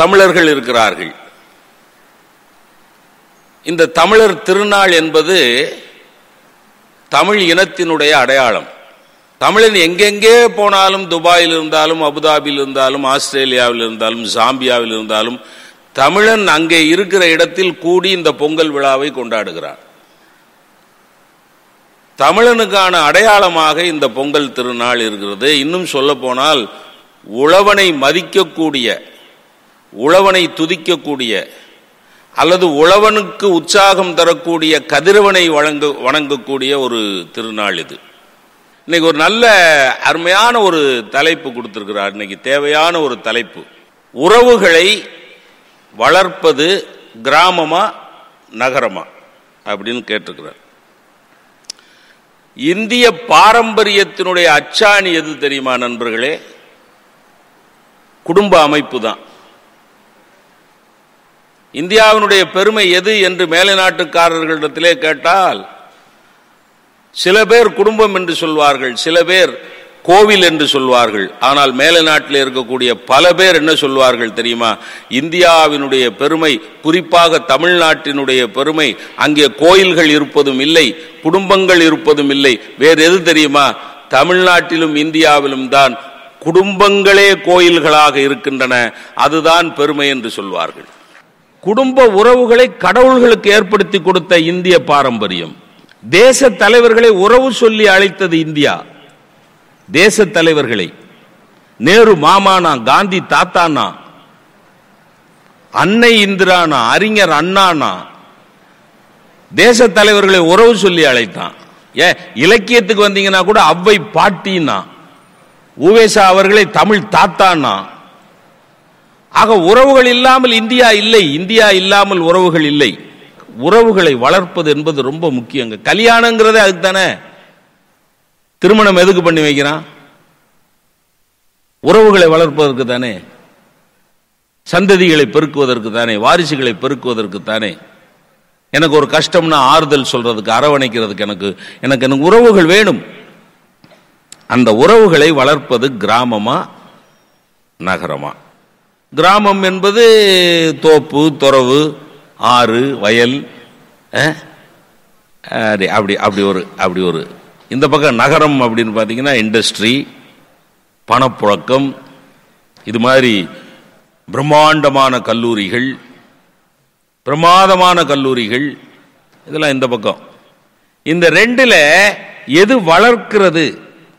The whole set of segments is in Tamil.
தமிழர்கள் இருக்கிறார்கள். இந்த தமிழர் திருநாள் என்பது தமிழ் இனத்தினுடைய அடையாளம். தமிழன் எங்கெங்கே போனாலும் துபாயில் இருந்தாலும் அபுதாபியில் இருந்தாலும் ஆஸ்திரேலியாவில் இருந்தாலும் ஜாம்பியாவில் இருந்தாலும் தமிழன் அங்கே இருக்கிற இடத்தில் கூடி இந்த பொங்கல் விழாவை கொண்டாடுகிறான். தமிழனுக்கான அடையாளமாக இந்த பொங்கல் திருநாள் இருக்கிறது. இன்னும் சொல்ல போனால் உழவனை மதிக்கக்கூடிய உழவனை துதிக்கக்கூடிய அல்லது உழவனுக்கு உற்சாகம் தரக்கூடிய கதிரவனை வழங்க வணங்கக்கூடிய ஒரு திருநாள் இது. இன்னைக்கு ஒரு நல்ல அருமையான ஒரு தலைப்பு கொடுத்துருக்கிறார். இன்னைக்கு தேவையான ஒரு தலைப்பு. உறவுகளை வளர்ப்பது கிராமமா நகரமா? அப்படின்னு கேட்டிருக்கிறார். இந்திய பாரம்பரியத்தினுடைய அச்சாணி எது தெரியுமா நண்பர்களே? குடும்ப அமைப்பு தான். இந்தியாவினுடைய பெருமை எது என்று மேலை நாட்டுக்காரர்களிடத்திலே கேட்டால் சில பேர் குடும்பம் என்று சொல்வார்கள் சில பேர் கோவில் என்று சொல்வார்கள். ஆனால் மேலை நாட்டில் இருக்கக்கூடிய பல பேர் என்ன சொல்வார்கள் தெரியுமா? இந்தியாவினுடைய பெருமை குறிப்பாக தமிழ்நாட்டினுடைய பெருமை அங்கே கோயில்கள் இருப்பதும் இல்லை குடும்பங்கள் இருப்பதும் இல்லை. வேறு எது தெரியுமா? தமிழ்நாட்டிலும் இந்தியாவிலும் தான் குடும்பங்களே கோயில்களாக இருக்கின்றன. அதுதான் பெருமை என்று சொல்வார்கள். குடும்ப உறவுகளை கடவுள்களுக்கு ஏற்படுத்தி கொடுத்த இந்திய பாரம்பரியம். தேச தலைவர்களை உறவு சொல்லி அழைத்தது இந்தியா. தேச தலைவர்களை. நேரு மாமானா காந்தி தாத்தானா அன்னை இந்திரானா அறிஞர் அண்ணானா தேச தலைவர்களை உறவு சொல்லி அழைத்தான். ஏன் இலக்கியத்துக்கு வந்தீங்கன்னா கூட அவ்வை பாட்டினா உவேசா அவர்களை தமிழ் தாத்தானா ஆக உறவுகள் இல்லாமல் இந்தியா இல்லை இந்தியா இல்லாமல் உறவுகள் இல்லை. உறவுகளை வளர்ப்பது என்பது ரொம்ப முக்கியங்க கல்யாணங்கிறதே அதுக்கு தானே. திருமணம் எதுக்கு பண்ணி வைக்கிறான்? உறவுகளை வளர்ப்பதற்கு தானே. சந்ததிகளை பெருக்குவதற்கு தானே. வாரிசுகளை பெருக்குவதற்கு தானே. எனக்கு ஒரு கஷ்டம்னா ஆறுதல் சொல்றதுக்கு அரவணைக்கிறதுக்கு எனக்கு எனக்கு எனக்கு உறவுகள் வேணும். அந்த உறவுகளை வளர்ப்பது கிராமமா நகரமா? கிராமம் என்பது தோப்பு துறவு ஆறு வயல் அப்படி அப்படி ஒரு அப்படி ஒரு. இந்த பக்கம் நகரம் அப்படின்னு பார்த்தீங்கன்னா இண்டஸ்ட்ரி பணப்புழக்கம் இது மாதிரி பிரம்மாண்டமான கல்லூரிகள் பிரமாதமான கல்லூரிகள் இதெல்லாம் இந்த பக்கம். இந்த ரெண்டில் எது வளர்க்கிறது?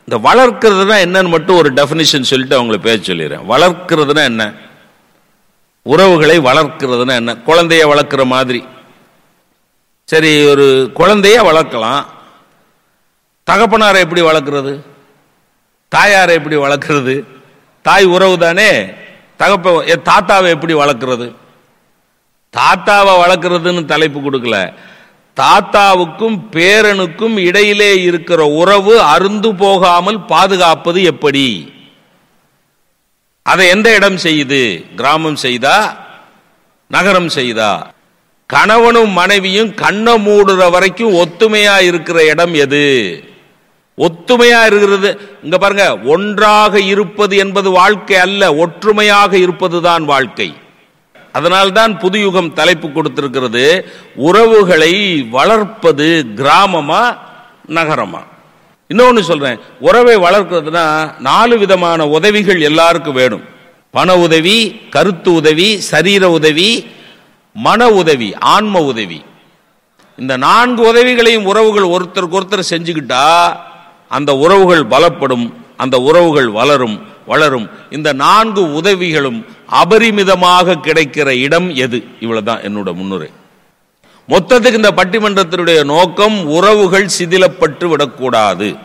இந்த வளர்க்கிறதுனா என்னன்னு மட்டும் ஒரு டெஃபினிஷன் சொல்லிட்டு அவங்கள பேச சொல்லிடுறேன். வளர்க்கிறதுனா என்ன? உறவுகளை வளர்க்கிறதுனா என்ன? குழந்தைய வளர்க்குற மாதிரி. சரி ஒரு குழந்தைய வளர்க்கலாம். தகப்பனாரை எப்படி வளர்க்குறது? தாயாரை எப்படி வளர்க்குறது? தாய் உறவு தானே? தகப்ப என் தாத்தாவை எப்படி வளர்க்குறது? தாத்தாவை வளர்க்குறதுன்னு தலைப்பு கொடுக்கல. தாத்தாவுக்கும் பேரனுக்கும் இடையிலே இருக்கிற உறவு அருந்து போகாமல் பாதுகாப்பது எப்படி? அதை எந்த இடம் செய்யுது? கிராமம் செய்தா? நகரம் செய்தா? கணவனும் மனைவியும் கண்ண மூடுற வரைக்கும் ஒத்துமையா இருக்கிற இடம் எது? ஒத்துமையா இருக்கிறது இங்க பாருங்க ஒன்றாக இருப்பது என்பது வாழ்க்கை அல்ல ஒற்றுமையாக இருப்பதுதான் வாழ்க்கை. அதனால்தான் புதுயுகம் தலைப்பு கொடுத்திருக்கிறது உறவுகளை வளர்ப்பது கிராமமா நகரமா? இன்னொன்று சொல்றேன். உறவை வளர்க்கிறதுனா நாலு விதமான உதவிகள் எல்லாருக்கும் வேணும். பண உதவி கருத்து உதவி சரீர உதவி மன உதவி ஆன்ம உதவி. இந்த நான்கு உதவிகளையும் உறவுகள் ஒருத்தருக்கு ஒருத்தர் செஞ்சுக்கிட்டா அந்த உறவுகள் பலப்படும் அந்த உறவுகள் வளரும் வளரும். இந்த நான்கு உதவிகளும் அபரிமிதமாக கிடைக்கிற இடம் எது? இவ்வளவுதான் என்னோட முன்னுரை. மொத்தத்துக்கு இந்த பட்டிமன்றத்தினுடைய நோக்கம் உறவுகள் சிதிலப்பட்டு விடக்கூடாது.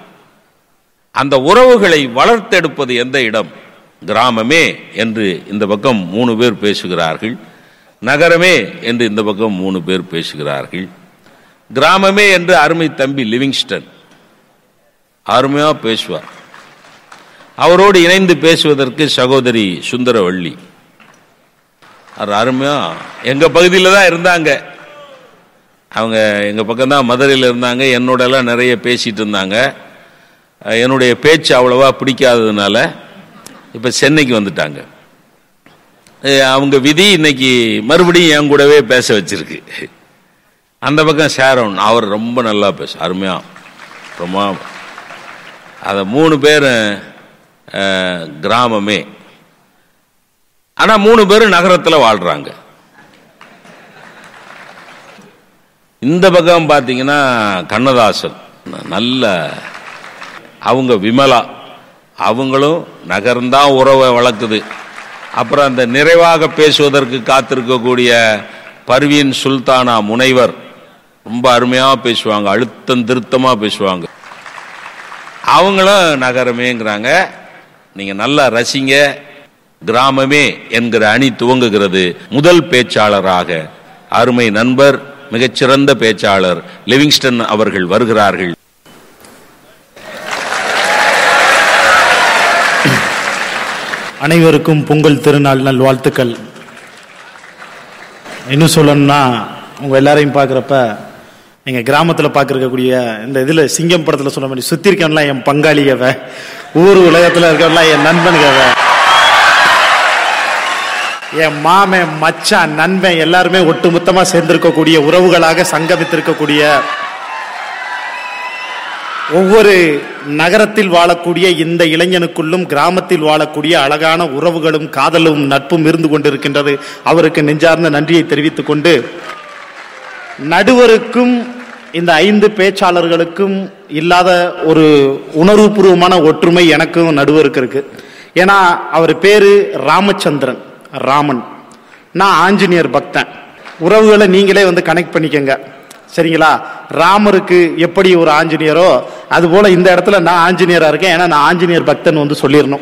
அந்த உறவுகளை வளர்த்தெடுப்பது எந்த இடம்? கிராமமே என்று இந்த பக்கம் மூணு பேர் பேசுகிறார்கள். நகரமே என்று இந்த பக்கம் மூணு பேர் பேசுகிறார்கள். கிராமமே என்று அருமை தம்பி லிவிங்ஸ்டன் அருமையா பேசுவார். அவரோடு இணைந்து பேசுவதற்கு சகோதரி சுந்தரவள்ளி. அவர் அருமையா எங்க பகுதியில் தான் இருந்தாங்க. அவங்க எங்கள் பக்கம் தான் மதுரையில் இருந்தாங்க. என்னோடலாம் நிறைய பேசிகிட்டு இருந்தாங்க. என்னுடைய பேச்சு அவ்வளோவா பிடிக்காததுனால இப்போ சென்னைக்கு வந்துட்டாங்க. அவங்க விதி இன்னைக்கு மறுபடியும் என் கூடவே பேச வச்சிருக்கு. அந்த பக்கம் சேரன் அவர் ரொம்ப நல்லா பேச அருமையா ரொம்ப அதை மூணு பேரும் கிராமமே. ஆனால் மூணு பேரும் நகரத்தில் வாழ்கிறாங்க இந்த பக்கம் பார்த்தீங்கன்னா கண்ணதாசன். நல்ல அவங்க விமலா. அவங்களும் நகர்ந்தான் உறவை வளர்க்குது. அப்புறம் அந்த நிறைவாக பேசுவதற்கு காத்திருக்கக்கூடிய பர்வீன் சுல்தானா முனைவர் ரொம்ப அருமையாக பேசுவாங்க அழுத்தம் திருத்தமாக பேசுவாங்க. அவங்களும் நகரமேங்கிறாங்க. நீங்கள் நல்லா ரசிங்க கிராமமே என்கிற அணி துவங்குகிறது. முதல் பேச்சாளராக அருமை நண்பர் மிகச்சிறந்த பேச்சாளர் லிவிங்ஸ்டன் அவர்கள் வருகிறார்கள். அனைவருக்கும் பொங்கல் திருநாள் நல்வாழ்த்துக்கள் இன்னும் சொல்லணும்னா உங்க எல்லாரையும் பார்க்குறப்ப நீங்கள் கிராமத்தில் பார்க்குறக்கூடிய இந்த இதில் சிங்கம் படத்தில் சொன்ன மாதிரி சுற்றி இருக்கவன்லாம் என் பங்காளிகவை ஊர் உலகத்தில் இருக்கவன்லாம் என் நண்பனுகவ. என் மாமன் மச்சான் நண்பன் எல்லாருமே ஒட்டுமொத்தமா சேர்ந்திருக்கக்கூடிய உறவுகளாக சங்கமித்திருக்கக்கூடிய ஒவ்வொரு நகரத்தில் வாழக்கூடிய இந்த இளைஞனுக்குள்ளும் கிராமத்தில் வாழக்கூடிய அழகான உறவுகளும் காதலும் நட்பும் இருந்து கொண்டிருக்கின்றது. அவருக்கு நெஞ்சார்ந்த நன்றியை தெரிவித்துக் கொண்டு நடுவருக்கும் இந்த ஐந்து பேச்சாளர்களுக்கும் இல்லாத ஒரு உணர்வுபூர்வமான ஒற்றுமை எனக்கும் நடுவருக்கு இருக்கு. ஏன்னா அவர் பேரு ராமச்சந்திரன். ராமன். நான் ஆஞ்சநேயர் பக்தன். உறவுகளை நீங்களே வந்து கனெக்ட் பண்ணிக்கங்க. சரிங்களா? ராமருக்கு எப்படி ஒரு ஆஞ்சநேயரோ அதுபோல் இந்த இடத்துல நான் ஆஞ்சநேயராக இருக்கேன். ஏன்னா நான் ஆஞ்சநேயர் பக்தன் வந்து சொல்லிடணும்.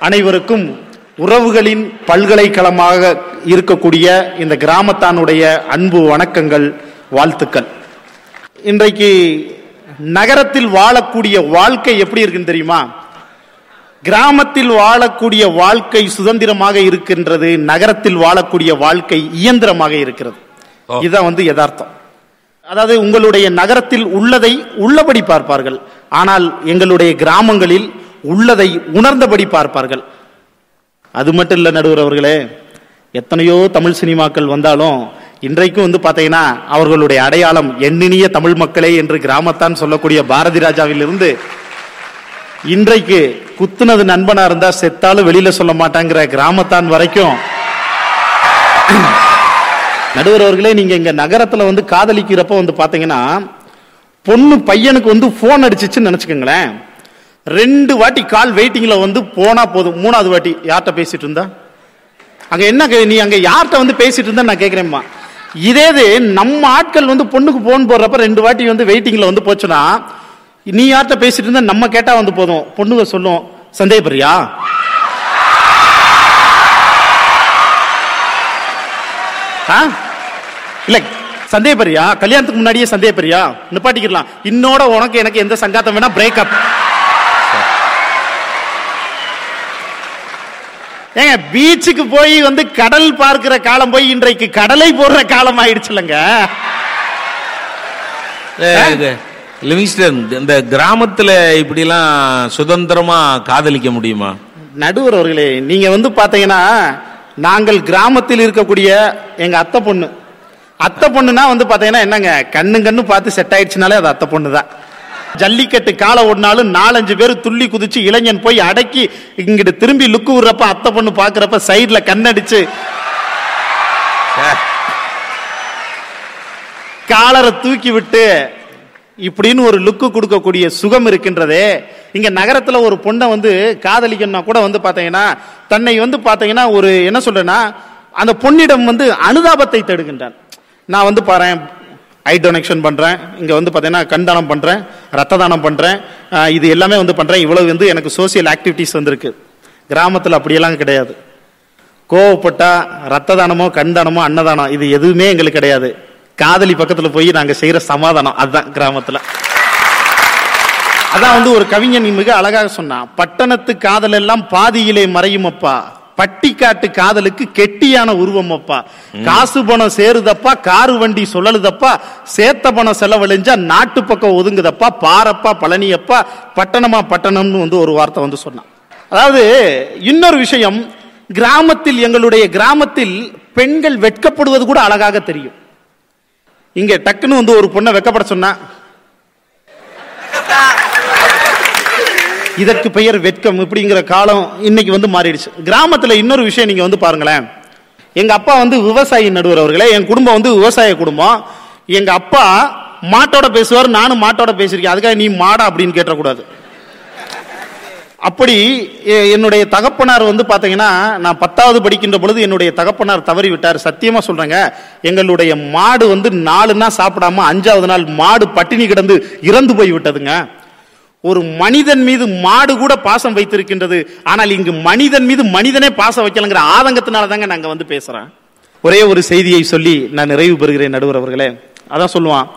அனைவருக்கும் உறவுகளின் பல்கலைக்கழகமாக இருக்கக்கூடிய இந்த கிராமத்தானுடைய அன்பு வணக்கங்கள் வாழ்த்துக்கள். இன்றைக்கு நகரத்தில் வாழக்கூடிய வாழ்க்கை எப்படி இருக்குன்னு தெரியுமா? கிராமத்தில் வாழக்கூடிய வாழ்க்கை சுதந்திரமாக இருக்கின்றது நகரத்தில் வாழக்கூடிய வாழ்க்கை இயந்திரமாக இருக்கிறது. இதுதான் வந்து யதார்த்தம். அதாவது உங்களுடைய நகரத்தில் உள்ளதை உள்ளபடி பார்ப்பார்கள். ஆனால் எங்களுடைய கிராமங்களில் உள்ளதை உணர்ந்தபடி பார்ப்பார்கள். அது மட்டும் இல்ல நடுவர் அவர்களே. எத்தனையோ தமிழ் சினிமாக்கள் வந்தாலும் இன்றைக்கும் வந்து பாத்தீங்கன்னா அவர்களுடைய அடையாளம் எண்ணினிய தமிழ் மக்களே என்று கிராமத்தான் சொல்லக்கூடிய பாரதி ராஜாவிலிருந்து இன்றைக்கு குத்துனது நண்பனா இருந்தா செத்தாலும் வெளியில சொல்ல மாட்டாங்கிற கிராமத்தான் வரைக்கும். நடுவர் அவர்களே நீங்க இங்க நகரத்துல வந்து காதலிக்கிறப்ப வந்து பாத்தீங்கன்னா பொண்ணு பையனுக்கு வந்து போன் அடிச்சிச்சுன்னு நினைச்சுக்கோங்களேன். ரெண்டு வாட்டி கால் வெயிட்டிங்ல வந்து போனா போதும். மூணாவது வாட்டி யார்கிட்ட பேசிட்டு இருந்தா? அங்க என்ன கே- நீ அங்க யார்கிட்ட வந்து பேசிட்டு இருந்தா நான் கேக்குறேன்மா இதே இது நம்ம ஆட்கள் வந்து பொண்ணுக்கு போன் போடுறப்ப ரெண்டு வாட்டி வந்து வெயிட்டிங்ல வந்து போச்சுன்னா நீ யார்கிட்ட பேசிட்டு இருந்தா? நம்ம கேட்டா வந்து போதும். பொண்ணுங்க சொல்லும் சந்தேகப்படுறியா? இல்ல. சந்தேகப்படுறியா? கல்யாணத்துக்கு முன்னாடியே சந்தேகப்படுறியா? நிப்பாட்டிக்கலாம் இன்னோட உனக்கு எனக்கு எந்த சங்காத்தம் வேணா பிரேக்கப் ஏங்க பீச்சுக்கு போய் வந்து கடல் பார்க்கிற காலம் போய் இன்றைக்கு கடலை போடுற காலம் ஆயிடுச்சுலங்க ஏய், இது லிவிங்ஸ்டன் இந்த கிராமத்துல இப்படிலாம் சுதந்திரமா காதலிக்க முடியுமா? நடுவர் அவர்களே நீங்க வந்து பாத்தீங்கன்னா நாங்கள் கிராமத்தில் இருக்கக்கூடிய எங்க அத்தை பொண்ணு. அத்தை பொண்ணுனா வந்து பாத்தீங்கன்னா என்னங்க கண்ணு கண்ணு பார்த்து செட் ஆயிடுச்சுனாலே அது அத்தை பொண்ணு தான் ஜல்லிக்கட்டு காலை ஓடினாலும் நாலஞ்சு பேர் துள்ளி குதிச்சு இளைஞன் போய் அடக்கி இங்கிட்டு திரும்பி லுக்கு விடுறப்ப அத்தை பொண்ணு பாக்குறப்ப சைடுல கண்ணடிச்சு. காலரை தூக்கி விட்டு இப்படின்னு ஒரு லுக்கு கொடுக்கக்கூடிய சுகம் இருக்கின்றதே. இங்க நகரத்துல ஒரு பொண்ணை வந்து காதலிக்கணும்னா கூட வந்து பாத்தீங்கன்னா தன்னை வந்து பாத்தீங்கன்னா ஒரு என்ன சொல்றேன்னா அந்த பொண்ணிடம் வந்து அனுதாபத்தை தேடுகின்றான். நான் வந்து பாறேன் ஐ டொனேஷன் பண்ணுறேன் இங்கே வந்து பார்த்தீங்கன்னா கண் தானம் பண்றேன் ரத்த தானம் பண்ணுறேன் இது எல்லாமே வந்து பண்ணுறேன் இவ்வளவு வந்து எனக்கு சோசியல் ஆக்டிவிட்டிஸ் வந்திருக்கு. கிராமத்தில் அப்படியெல்லாம் கிடையாது. கோவப்பட்டா ரத்த தானமோ கண் தானமோ அன்னதானம் இது எதுவுமே எங்களுக்கு கிடையாது. காதலி பக்கத்துல போய் நாங்க செய்யற சமாதானம் அதுதான் கிராமத்துல. அதான் வந்து ஒரு கவிஞன் மிக அழகாக சொன்னான். பட்டணத்து காதல் எல்லாம் பாதியிலே மறையும் அப்பா. பட்டிக்காட்டு காதலுக்கு கெட்டியான உருவம் அப்பா. காசு பணம் சேருதப்பா காரு வண்டி சொல்லலுதப்பா. சேத்த பணம் செலவழிஞ்சா நாட்டு பக்கம் ஒதுங்குதப்பா. பாரப்பா பழனியப்பா. பட்டணமா பட்டணம்னு வந்து ஒரு வார்த்தை வந்து சொன்னான். அதாவது இன்னொரு விஷயம் கிராமத்தில் எங்களுடைய கிராமத்தில் பெண்கள் வெட்கப்படுவது கூட அழகாக தெரியும். இங்க டக்குன்னு வந்து ஒரு பொண்ணை வெக்கப்பட சொன்னா. இதற்கு பெயர் வெட்கம் இப்படிங்கிற காலம் இன்னைக்கு வந்து மாறிடுச்சு. கிராமத்துல இன்னொரு விஷயம் நீங்க வந்து பாருங்களேன். எங்க அப்பா வந்து விவசாயி நடுவர் அவர்களே என் குடும்பம் வந்து விவசாய குடும்பம். எங்க அப்பா மாட்டோட பேசுவார் நானும் மாட்டோட பேசியிருக்கேன். அதுக்காக நீ மாடா அப்படின்னு கேட்டக்கூடாது. அப்படி என்னுடைய தகப்பனார் வந்து பார்த்தீங்கன்னா நான் பத்தாவது படிக்கின்ற பொழுது என்னுடைய தகப்பனார் தவறி விட்டார் சத்தியமா சொல்றேங்க. எங்களுடைய மாடு வந்து நாலுன்னா சாப்பிடாம அஞ்சாவது நாள் மாடு பட்டினி கிடந்து இறந்து போய் விட்டதுங்க ஒரு மனிதன் மீது மாடு கூட பாசம் வைத்திருக்கின்றது. ஆனால் இங்கு மனிதன் மீது மனிதனே பாசம் வைக்கலங்கிற ஆதங்கத்தினால தாங்க நாங்கள் வந்து பேசுறேன். ஒரே ஒரு செய்தியை சொல்லி நான் நிறைவு பெறுகிறேன் நடுவர் அவர்களே. அதான் சொல்லுவான்.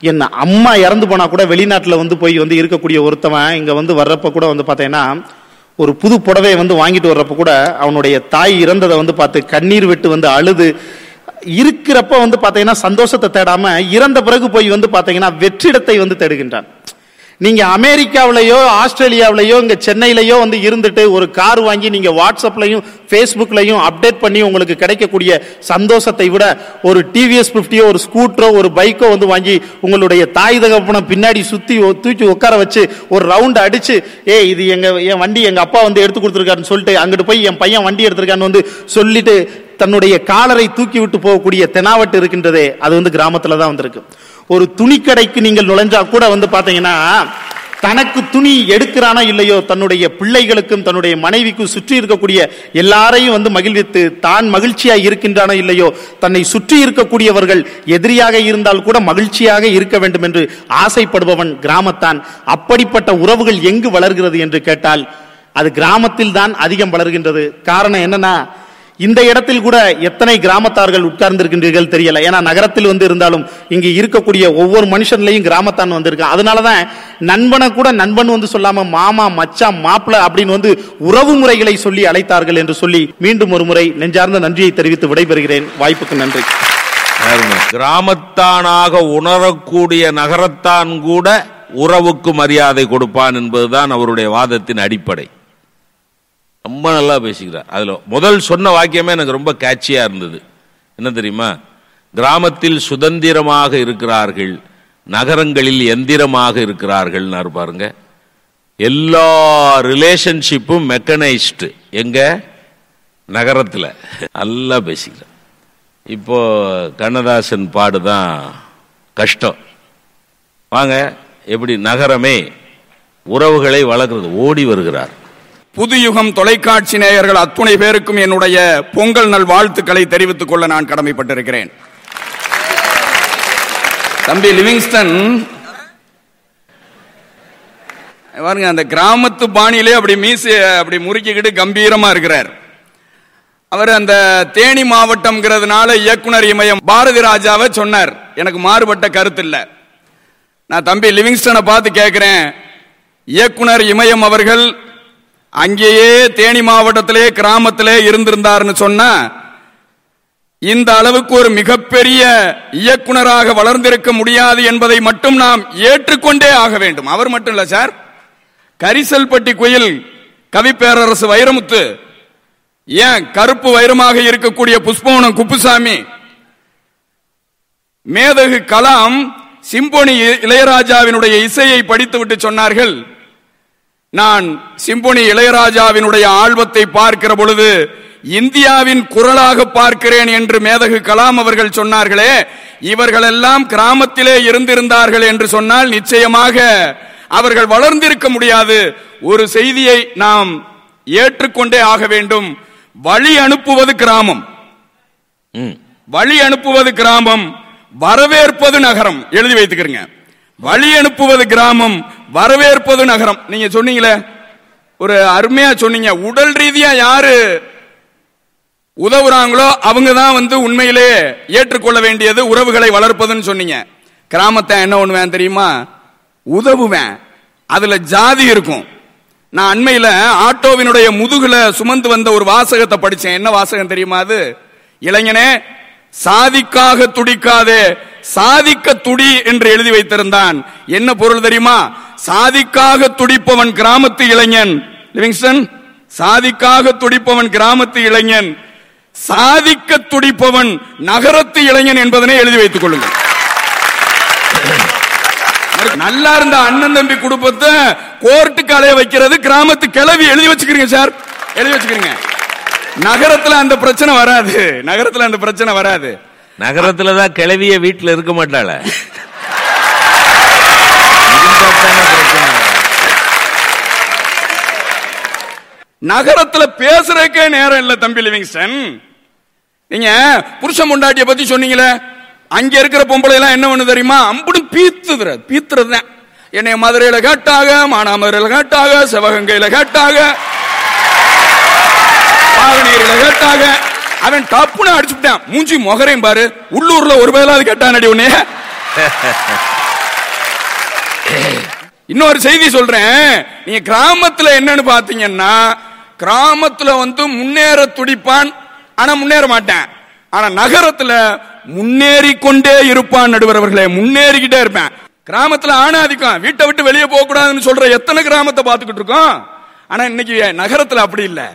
என்ன அம்மா இறந்து போனா கூட வெளிநாட்டில் வந்து போய் வந்து இருக்கக்கூடிய ஒருத்தவன் இங்க வந்து வர்றப்ப கூட வந்து பார்த்தீங்கன்னா ஒரு புது புடவையை வந்து வாங்கிட்டு வர்றப்ப கூட அவனுடைய தாய் இறந்ததை வந்து பார்த்து கண்ணீர் விட்டு வந்து அழுது இருக்கிறப்ப வந்து பார்த்தீங்கன்னா சந்தோஷத்தை தேடாம இறந்த பிறகு போய் வந்து பார்த்தீங்கன்னா வெற்றிடத்தை வந்து தேடுகின்றான். நீங்க அமெரிக்காவிலேயோ ஆஸ்திரேலியாவிலேயோ இங்க சென்னையிலயோ வந்து இருந்துட்டு ஒரு கார் வாங்கி நீங்க வாட்ஸ்அப்லயும் ஃபேஸ்புக்லையும் அப்டேட் பண்ணி உங்களுக்கு கிடைக்கக்கூடிய சந்தோஷத்தை விட ஒரு டிவிஎஸ் பிப்டியோ ஒரு ஸ்கூட்டரோ ஒரு பைக்கோ வந்து வாங்கி உங்களுடைய தாய் தகப்பனை பின்னாடி சுத்தி தூக்கி உட்கார வச்சு ஒரு ரவுண்ட் அடிச்சு ஏ இது எங்க என் வண்டி எங்க அப்பா வந்து எடுத்து கொடுத்துருக்காருன்னு சொல்லிட்டு அங்கிட்டு போய் என் பையன் வண்டி எடுத்திருக்கான்னு வந்து சொல்லிட்டு தன்னுடைய காலரை தூக்கி விட்டு போகக்கூடிய தெனாவட்டு இருக்கின்றதே அது வந்து கிராமத்துல தான் வந்திருக்கு. ஒரு துணிக்கடைக்கு நீங்கள் நுழைஞ்சா கூட வந்து பாத்தீங்கன்னா தனக்கு துணி எடுக்கிறானா இல்லையோ தன்னுடைய பிள்ளைகளுக்கும் தன்னுடைய மனைவிக்கும் சுற்றி இருக்கக்கூடிய எல்லாரையும் வந்து மகிழ்வித்து தான் மகிழ்ச்சியாக இருக்கின்றானோ இல்லையோ தன்னை சுற்றி இருக்கக்கூடியவர்கள் எதிரியாக இருந்தால் கூட மகிழ்ச்சியாக இருக்க வேண்டும் என்று ஆசைப்படுபவன் கிராமத்தான். அப்படிப்பட்ட உறவுகள் எங்கு வளர்கிறது என்று கேட்டால் அது கிராமத்தில் தான் அதிகம் வளர்கின்றது. காரணம் என்னன்னா இந்த இடத்தில் கூட எத்தனை கிராமத்தார்கள் உட்கார்ந்திருக்கின்றீர்கள் தெரியல. ஏன்னா நகரத்தில் வந்து இருந்தாலும் இங்கு இருக்கக்கூடிய ஒவ்வொரு மனுஷன்லையும் கிராமத்தான் வந்திருக்கான் அதனாலதான் நண்பனை கூட நண்பன் வந்து சொல்லாம மாமா மச்சான் மாப்பிள அப்படின்னு வந்து உறவு முறைகளை சொல்லி அழைத்தார்கள் என்று சொல்லி மீண்டும் ஒரு முறை நெஞ்சார்ந்த நன்றியை தெரிவித்து விடைபெறுகிறேன். வாய்ப்புக்கு நன்றி. கிராமத்தானாக உணரக்கூடிய நகரத்தான் கூட உறவுக்கு மரியாதை கொடுப்பான் என்பதுதான் அவருடைய வாதத்தின் அடிப்படை. ரொம்ப நல்லா பேசிக்கிறார். அதில் முதல் சொன்ன வாக்கியமே எனக்கு ரொம்ப கேட்சியா இருந்தது. என்ன தெரியுமா? கிராமத்தில் சுதந்திரமாக இருக்கிறார்கள் நகரங்களில் எந்திரமாக இருக்கிறார்கள் பாருங்க. எல்லா ரிலேஷன்ஷிப்பும் மெக்கனைஸ்டு எங்க? நகரத்தில். நல்லா பேசிக்கிறார். இப்போ கண்ணதாசன் பாடுதான் கஷ்டம். வாங்க எப்படி நகரமே உறவுகளை வளர்க்குறது. ஓடி வருகிறார். புதுயுகம் தொலைக்காட்சி நேயர்கள் அத்துணை பேருக்கும் என்னுடைய பொங்கல் நல் வாழ்த்துக்களை தெரிவித்துக் கொள்ள நான் கடமைப்பட்டிருக்கிறேன். தம்பி லிவிங்ஸ்டன் பாருங்க அந்த கிராமத்து பாணியிலே அப்படி மீசை அப்படி முறுக்கிக்கிட்டு கம்பீரமா இருக்கிறார். அவர் அந்த தேனி மாவட்டம்ங்கிறதுனால இயக்குனர் இமயம் பாரதி ராஜாவை சொன்னார். எனக்கு மாறுபட்ட கருத்து இல்லை. நான் தம்பி லிவிங்ஸ்டனை பார்த்து கேட்கிறேன் இயக்குனர் இமயம் அவர்கள் அங்கேயே தேனி மாவட்டத்திலே கிராமத்திலே இருந்திருந்தார்னு சொன்னா இந்த அளவுக்கு ஒரு மிகப்பெரிய இயக்குனராக வளர்ந்திருக்க முடியாது என்பதை மட்டும் நாம் ஏற்றுக்கொண்டே ஆக வேண்டும். அவர் மட்டும் இல்ல சார். கரிசல்பட்டி குயில் கவிப்பேரரசு வைரமுத்து ஏன் கருப்பு வைரமாக இருக்கக்கூடிய புஷ்பவனம் குப்புசாமி மேதகு கலாம் சிம்பொனி இளையராஜாவினுடைய இசையை படித்துவிட்டு சொன்னார்கள் நான் சிம்போனி இளையராஜாவினுடைய ஆல்பத்தை பார்க்கிற பொழுது இந்தியாவின் குரலாக பார்க்கிறேன் என்று மேதகு கலாம் அவர்கள் சொன்னார்களே இவர்களெல்லாம் கிராமத்திலே இருந்திருந்தார்கள் என்று சொன்னால் நிச்சயமாக அவர்கள் வளர்ந்திருக்க முடியாது. ஒரு செய்தியை நாம் ஏற்றுக்கொண்டே ஆக வேண்டும். வழி அனுப்புவது கிராமம். ம். வழி அனுப்புவது கிராமம் வரவேற்பது நகரம். எழுதி வைத்துக்கிறீங்க. வழி அனுப்புவது கிராமம் வரவேற்பது நகரம். நீங்க சொன்னீங்களே ஒரு அருமையா சொன்னீங்க. உடல் ரீதியா யாரு உதவுறாங்களோ அவங்க தான் வந்து உண்மையிலே ஏற்றுக்கொள்ள வேண்டியது உறவுகளை வளர்ப்பதுன்னு சொன்னீங்க. கிராமத்தை என்ன பண்ணுவேன் தெரியுமா? உதவுவேன். அதுல ஜாதி இருக்கும். நான் அண்மையில ஆட்டோவினுடைய முதுகுல சுமந்து வந்த ஒரு வாசகத்தை படிச்சேன். என்ன வாசகம் தெரியுமா அது? இளைஞனே சாதிக்காக துடிக்காதே சாதிக்க துடி என்று எழுதி வைத்திருந்தான். என்ன பொருள் தெரியுமா? சாதிக்காக துடிப்பவன் கிராமத்து இளைஞன். லிவிங்ஸ்டன் சாதிக்காக துடிப்பவன் கிராமத்து இளைஞன். சாதிக்க துடிப்பவன் நகரத்து இளைஞன் என்பதனை எழுதி வைத்துக் கொள்ளுங்கள். நல்லா இருந்த அண்ணன் தம்பி குடும்பத்தை கோர்ட்டுக்கு அலைய வைக்கிறது கிராமத்து கிளவி எழுதி வச்சுக்கிறீங்க சார். எழுதி வச்சுக்கிறீங்க. நகரத்துல அந்த பிரச்சனை வராது. நகரத்துல அந்த பிரச்சனை வராது. நகரத்துல தான் கிளவிய வீட்டுல இருக்க மாட்டாள. நகரத்துல பேசுறதுக்கே நேரம் இல்ல தம்பி லிவிங்ஸ்டன். நீங்க புருஷன் முண்டாட்டிய பத்தி சொன்னீங்களே அங்க இருக்கிற பொம்பளை எல்லாம் என்ன பண்ணு தெரியுமா? அம்புடும் பீத்துதுற பீத்துறது தான். என்னைய மதுரையில கேட்டாக மானாமதுரையில கேட்டாக சிவகங்கையில கேட்டாக பாகனீரில கேட்டாக அவன் டப்புன்னு அடிச்சுட்டான் மூஞ்சி முகரையும் பாரு. உள்ளூர்ல ஒரு பேராது கேட்டான் அடி உன்னே இன்னொரு செய்தி சொல்றேன். நீங்க கிராமத்துல என்னன்னு பாத்தீங்கன்னா கிராமத்துல வந்து முன்னேற துடிப்பான். ஆனா முன்னேற மாட்டேன். ஆனா நகரத்துல முன்னேறி கொண்டே இருப்பான் நடுவரவர்களே. முன்னேறிக்கிட்டே இருப்பேன். கிராமத்துல ஆணாதிக்கம் வீட்டை விட்டு வெளியே போக கூடாதுன்னு சொல்ற எத்தனை கிராமத்தை பார்த்துக்கிட்டு இருக்கோம்? ஆனா இன்னைக்கு நகரத்துல அப்படி இல்லை.